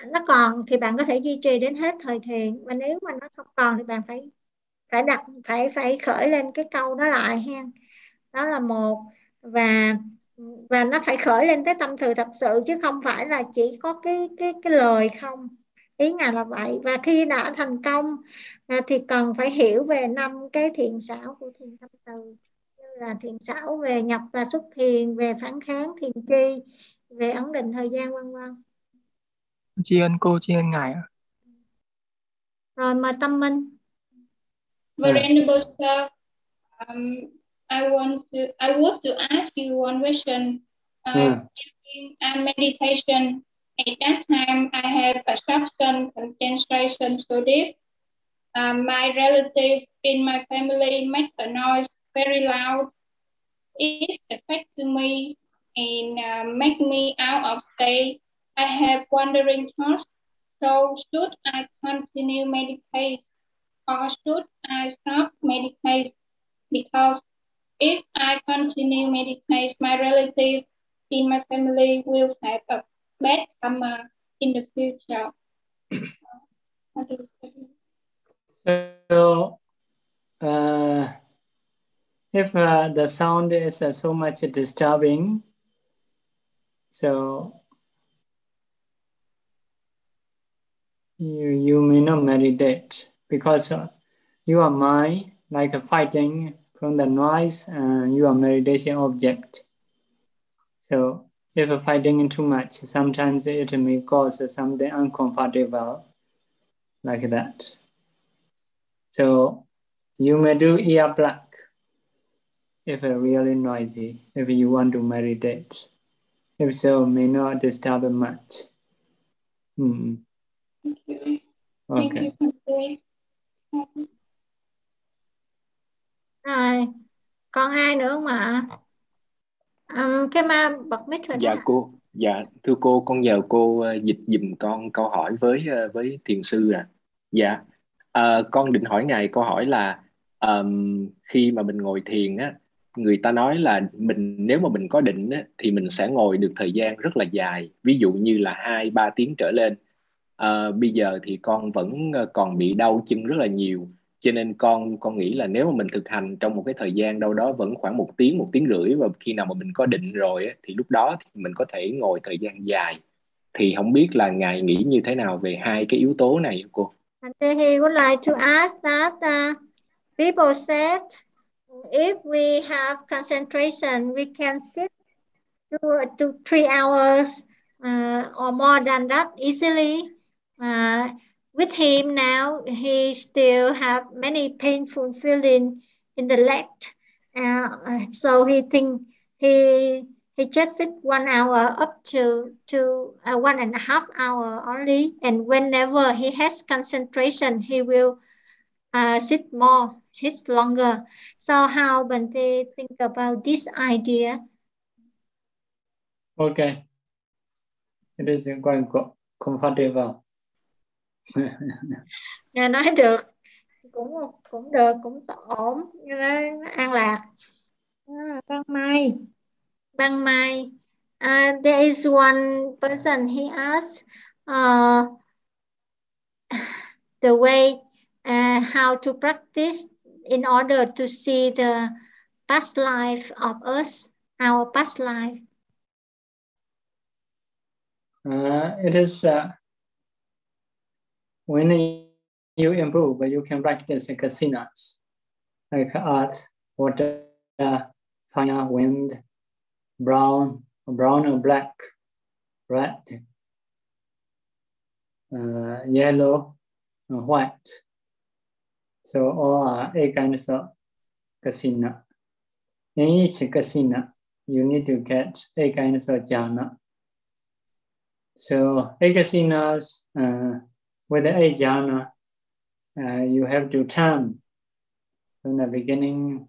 nó còn thì bạn có thể duy trì đến hết thời thiền. Và nếu mà nó không còn thì bạn phải phải đặt, phải phải khởi lên cái câu đó lại ha. Đó là một. Và và nó phải khởi lên tới tâm từ thật sự chứ không phải là chỉ có cái cái cái lời không ý ngài là vậy. Và khi đã thành công à, thì cần phải hiểu về năm cái thiền xảo của thiền tâm từ như là thiền xảo về nhập và xuất thiền về phản kháng thiền chi về ấn định thời gian vân vân. Tri ân cô tri ân ngài rồi mời tâm minh. Venerable sir, um, I want to I want to ask you one question. Uh, yeah. and meditation At that time, I have a substance concentration so deep. Um, my relative in my family make a noise very loud. It affects me and uh, make me out of state. I have wandering thoughts. So should I continue meditate or should I stop meditate? Because if I continue meditate, my relative in my family will have a karma in the future. so uh, if uh, the sound is uh, so much disturbing, so you, you may not meditate because uh, your mind, like fighting from the noise, and uh, your meditation object. So if fighting too much, sometimes it may cause something uncomfortable like that. So you may do ear plug if it's really noisy, if you want to meditate. If so, may not disturb much. Mm. Thank you. Okay. Thank you. Rồi, còn ai nữa không ạ? Um, cái ma bật mic rồi dạ đó. cô dạ thưa cô con nhờ cô uh, dịch dùm con câu hỏi với uh, với thiền sư à dạ uh, con định hỏi ngài câu hỏi là um, khi mà mình ngồi thiền á người ta nói là mình nếu mà mình có định á, thì mình sẽ ngồi được thời gian rất là dài ví dụ như là hai ba tiếng trở lên. Uh, bây giờ thì con vẫn còn bị đau chân rất là nhiều cho nên con con nghĩ là nếu mà mình thực hành trong một cái thời gian đâu đó vẫn khoảng một tiếng một tiếng rưỡi và khi nào mà mình có định rồi ấy, thì lúc đó thì mình có thể ngồi thời gian dài thì không biết là ngài nghĩ như thế nào về hai cái yếu tố này cô And he would like to ask that uh, people said if we have concentration we can sit two to three hours uh, or more than that easily. Uh, with him now he still have many painful feeling in the leg uh, so he think he he just sit one hour up to to uh, one and a half hour only and whenever he has concentration he will uh, sit more sit longer. So how Bante think about this idea? Okay. It is quite comfortable nghe nói được. Cũng cũng được cũng ổn. Như nó an lạc. À, ban mai. Ban mai. Uh, there is one person he asked uh, the way uh, how to practice in order to see the past life of us our past life. Uh, it is uh, when you improve, you can practice casinas like earth, water, fire, wind, brown, brown or black, red, uh, yellow, and white. So all are eight kinds of casino. In each casino, you need to get eight kinds of jhana. So eight casinos, uh, with the eight jhana, uh, you have to turn from the beginning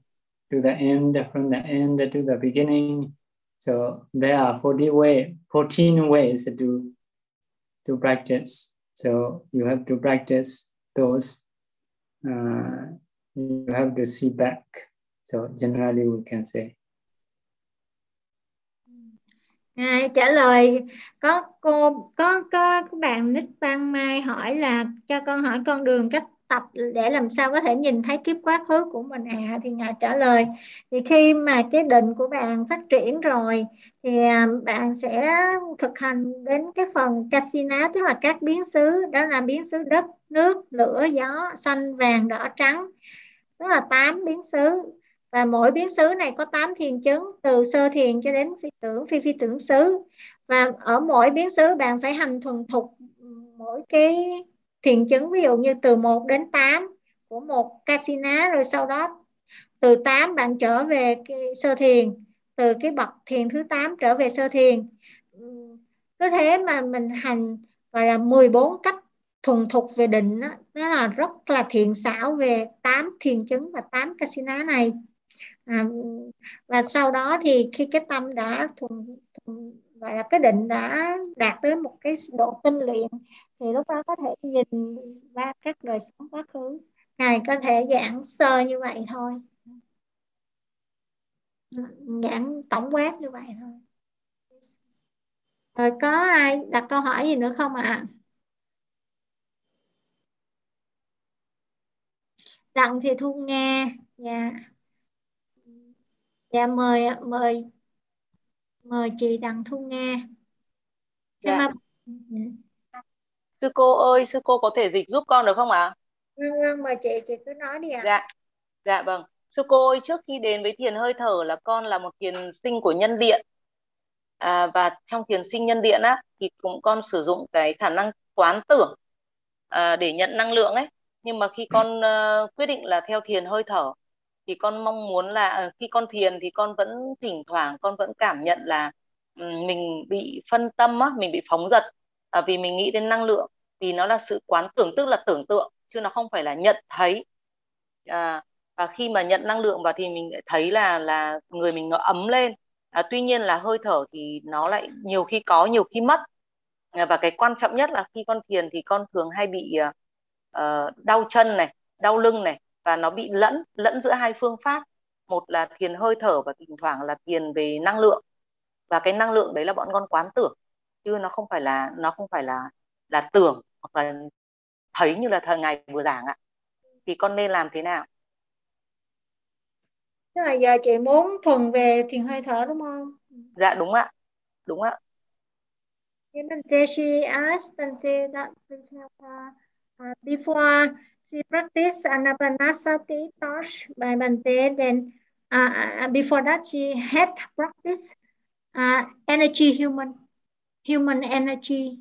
to the end, from the end to the beginning. So there are 40 way, 14 ways to, to practice. So you have to practice those. Uh, you have to see back. So generally we can say. À, trả lời. Có cô có có các bạn Nick Ban Mai hỏi là cho con hỏi con đường cách tập để làm sao có thể nhìn thấy kiếp quá khứ của mình. À thì ngài trả lời. Thì khi mà cái định của bạn phát triển rồi thì à, bạn sẽ thực hành đến cái phần casina tức là các biến xứ. Đó là biến xứ đất nước lửa gió xanh vàng đỏ trắng. Tức là tám biến xứ và mỗi biến xứ này có 8 thiền chứng từ sơ thiền cho đến phi tưởng phi phi tưởng xứ. Và ở mỗi biến xứ bạn phải hành thuần thục mỗi cái thiền chứng ví dụ như từ 1 đến 8 của một casina rồi sau đó từ 8 bạn trở về cái sơ thiền từ cái bậc thiền thứ 8 trở về sơ thiền. Cứ thế mà mình hành gọi là 14 cách thuần thục về định đó, đó là rất là thiện xảo về 8 thiền chứng và 8 casina này à, và sau đó thì khi cái tâm đã thuần, thuần gọi là cái định đã đạt tới một cái độ tinh luyện thì lúc đó có thể nhìn ra các đời sống quá khứ. Ngài có thể giảng sơ như vậy thôi. Giảng tổng quát như vậy thôi. Rồi có ai đặt câu hỏi gì nữa không ạ? À? Đặng thì Thu nghe. Dạ dạ mời mời. Mời chị Đặng Thu Nga. Dạ. Em... sư cô ơi sư cô có thể dịch giúp con được không ạ? Vâng vâng mời chị chị cứ nói đi ạ. Dạ. Dạ vâng. Sư cô ơi trước khi đến với thiền hơi thở là con là một thiền sinh của nhân điện. À, và trong thiền sinh nhân điện á thì cũng con sử dụng cái khả năng quán tưởng à, để nhận năng lượng ấy. Nhưng mà khi con uh, quyết định là theo thiền hơi thở thì con mong muốn là ờ, khi con thiền thì con vẫn thỉnh thoảng con vẫn cảm nhận là ừ, mình bị phân tâm á mình bị phóng dật à, vì mình nghĩ đến năng lượng vì nó là sự quán tưởng tức là tưởng tượng chứ nó không phải là nhận thấy. À, và khi mà nhận năng lượng vào thì mình thấy là là người mình nó ấm lên. À, tuy nhiên là hơi thở thì nó lại nhiều khi có nhiều khi mất. À, và cái quan trọng nhất là khi con thiền thì con thường hay bị uh, đau chân này đau lưng này và nó bị lẫn lẫn giữa hai phương pháp một là thiền hơi thở và thỉnh thoảng là thiền về năng lượng và cái năng lượng đấy là bọn con quán tưởng chứ nó không phải là nó không phải là là tưởng hoặc là thấy như là thời ngày vừa giảng ạ thì con nên làm thế nào Tức là giờ chị muốn thuần về thiền hơi thở đúng không? Dạ đúng ạ. Đúng ạ. Bante she asked Bante that uh, before she practiced anapanasati Tosh by Bante, then uh, uh, before that she had practiced uh, energy human, human energy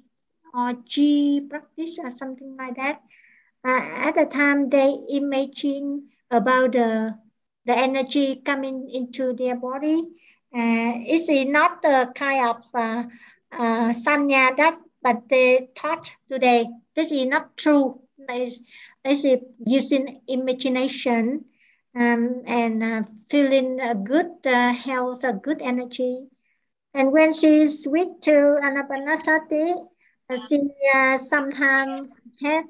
or G practice or something like that. Uh, at the time they imagine about the the energy coming into their body. Uh, is it not the kind of uh, uh, sanya that but they taught today? This is not true. This is using imagination um, and uh, feeling a good uh, health, a good energy. And when she switched to anapanasati, uh, she uh, sometimes had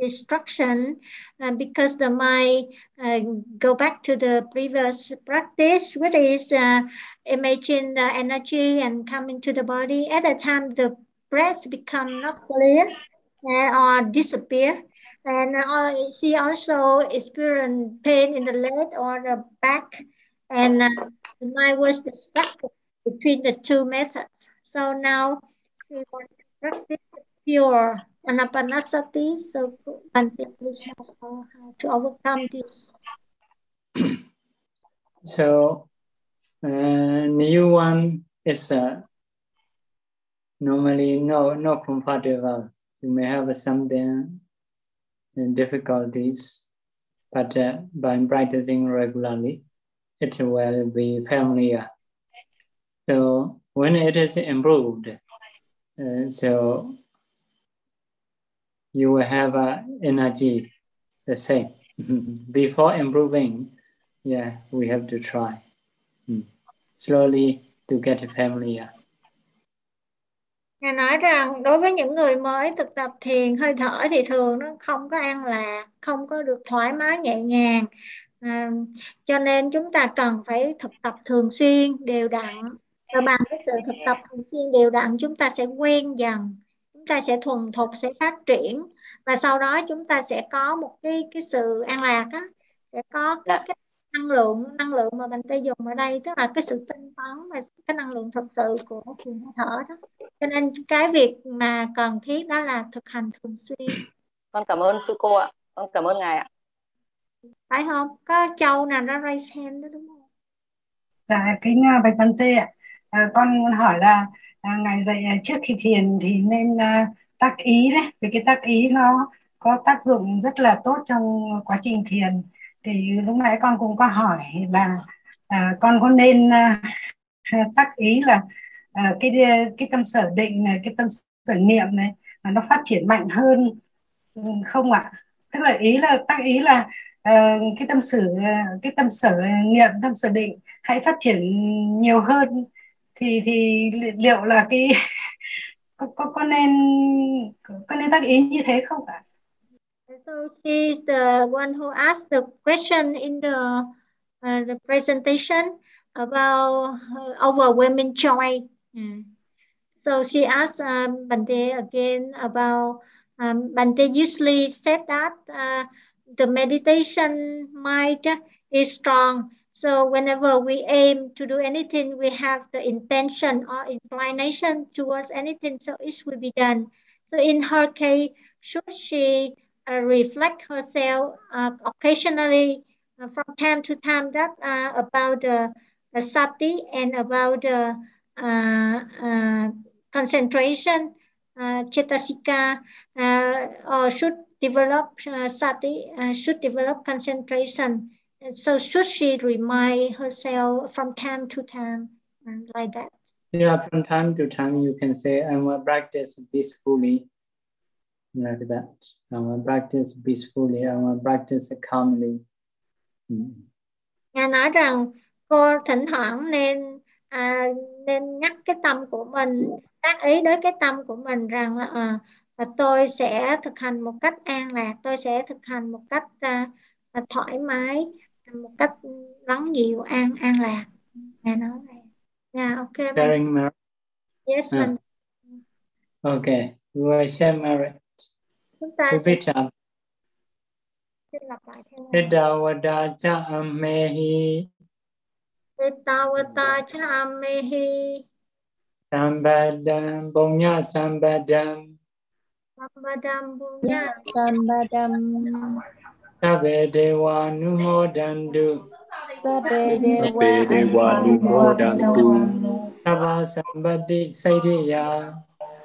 destruction uh, because the mind uh, go back to the previous practice, which is uh, imagine the energy and come into the body. At the time, the breath become not clear or disappear. And uh, she also experienced pain in the leg or the back. And uh, the mind was distracted between the two methods. So now we want to practice pure anapanasati. So Bante, please help how to overcome this. so uh, new one is uh, normally no no comfortable. You may have something difficulties, but uh, by practicing regularly, it will be familiar. So when it is improved, uh, so you will have uh, energy the same. Before improving, yeah, we have to try mm. slowly to get familiar. Ngài nói rằng đối với những người mới thực tập thiền hơi thở thì thường nó không có an lạc, không có được thoải mái nhẹ nhàng. À, cho nên chúng ta cần phải thực tập thường xuyên, đều đặn. Và bằng cái sự thực tập thường xuyên đều đặn chúng ta sẽ quen dần chúng ta sẽ thuần thục sẽ phát triển và sau đó chúng ta sẽ có một cái cái sự an lạc á sẽ có cái, dạ. cái năng lượng năng lượng mà mình tây dùng ở đây tức là cái sự tinh tấn và cái năng lượng thực sự của thiền thở đó. Cho nên cái việc mà cần thiết đó là thực hành thường xuyên. Con cảm ơn sư cô ạ. Con cảm ơn ngài ạ. Phải không? Có châu nào nó raise hand đó đúng không? Dạ kính bạch văn tê ạ. À, con muốn hỏi là à, ngài dạy à, trước khi thiền thì nên à, tác ý đấy. Vì cái tác ý nó có tác dụng rất là tốt trong quá trình thiền thì lúc nãy con cũng có hỏi là à, con có nên à, à tác ý là à, cái cái tâm sở định này cái tâm sở niệm này mà nó phát triển mạnh hơn ừ, không ạ tức là ý là tác ý là à, cái tâm sở à, cái tâm sở niệm tâm sở định hãy phát triển nhiều hơn thì thì liệu là cái có có có nên có nên tác ý như thế không ạ? So she's the one who asked the question in the uh, the presentation about uh, overwhelming joy. Mm. So she asked um, Bante again about um, Bante usually said that uh, the meditation mind is strong. So whenever we aim to do anything, we have the intention or inclination towards anything, so it will be done. So in her case, should she uh, reflect herself uh, occasionally uh, from time to time that uh, about the, the sati and about the uh, concentration, uh, cetasika, or should develop sati, should develop concentration. And so should she remind herself from time to time like that? Yeah, from time to time you can say, I will practice peacefully like that. I will practice peacefully, I will practice calmly. Ngài nói rằng cô thỉnh thoảng nên à, nên nhắc cái tâm của mình tác ý đến cái tâm của mình rằng là à, là tôi sẽ thực hành một cách an lạc tôi sẽ thực hành một cách à, thoải mái một cách lắng dịu an an lạc. Ngài nói vậy. Yeah okay sharing yes yeah. mình okay we will share merit chúng ta Repeat sẽ up. xin lặp lại theo Idawada cha amehi Etawata cha amehi Sambadam. Bonya Sambadam. Sambadam punya Sambadam Sabe Dewa Numodandu Sabe Sabe Dewa Numodantu Sabha Sambadi Saidiya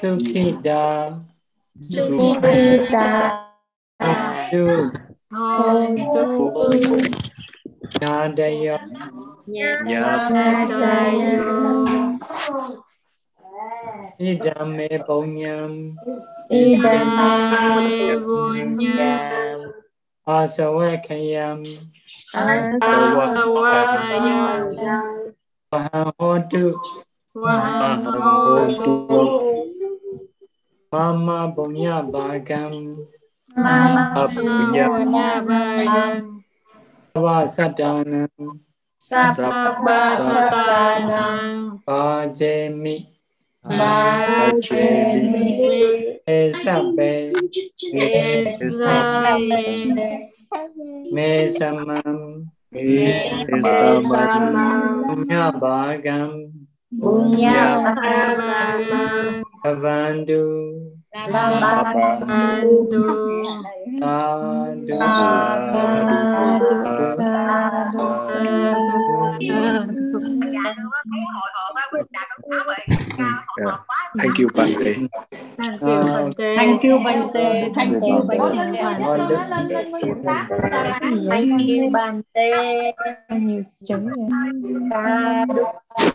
สุขิดาสุขิดาดูนาดายนาดายอิดามเมปุญญมอิดามเมปุญญมอาสวะขยมอาสวะขยมมหาโหตุ Mama punya bagan. Mama punya bagan. Sawa sadana. Sabba sadana. Bajemi. Bajemi. Esabe. Esabe. Mesamam. Mesamam. Punya bagan. Punya Bagam Avandu Babandu Sadu. Thank you Bante. Uh, Thank you Bante Thank you Bante. Thank you Bante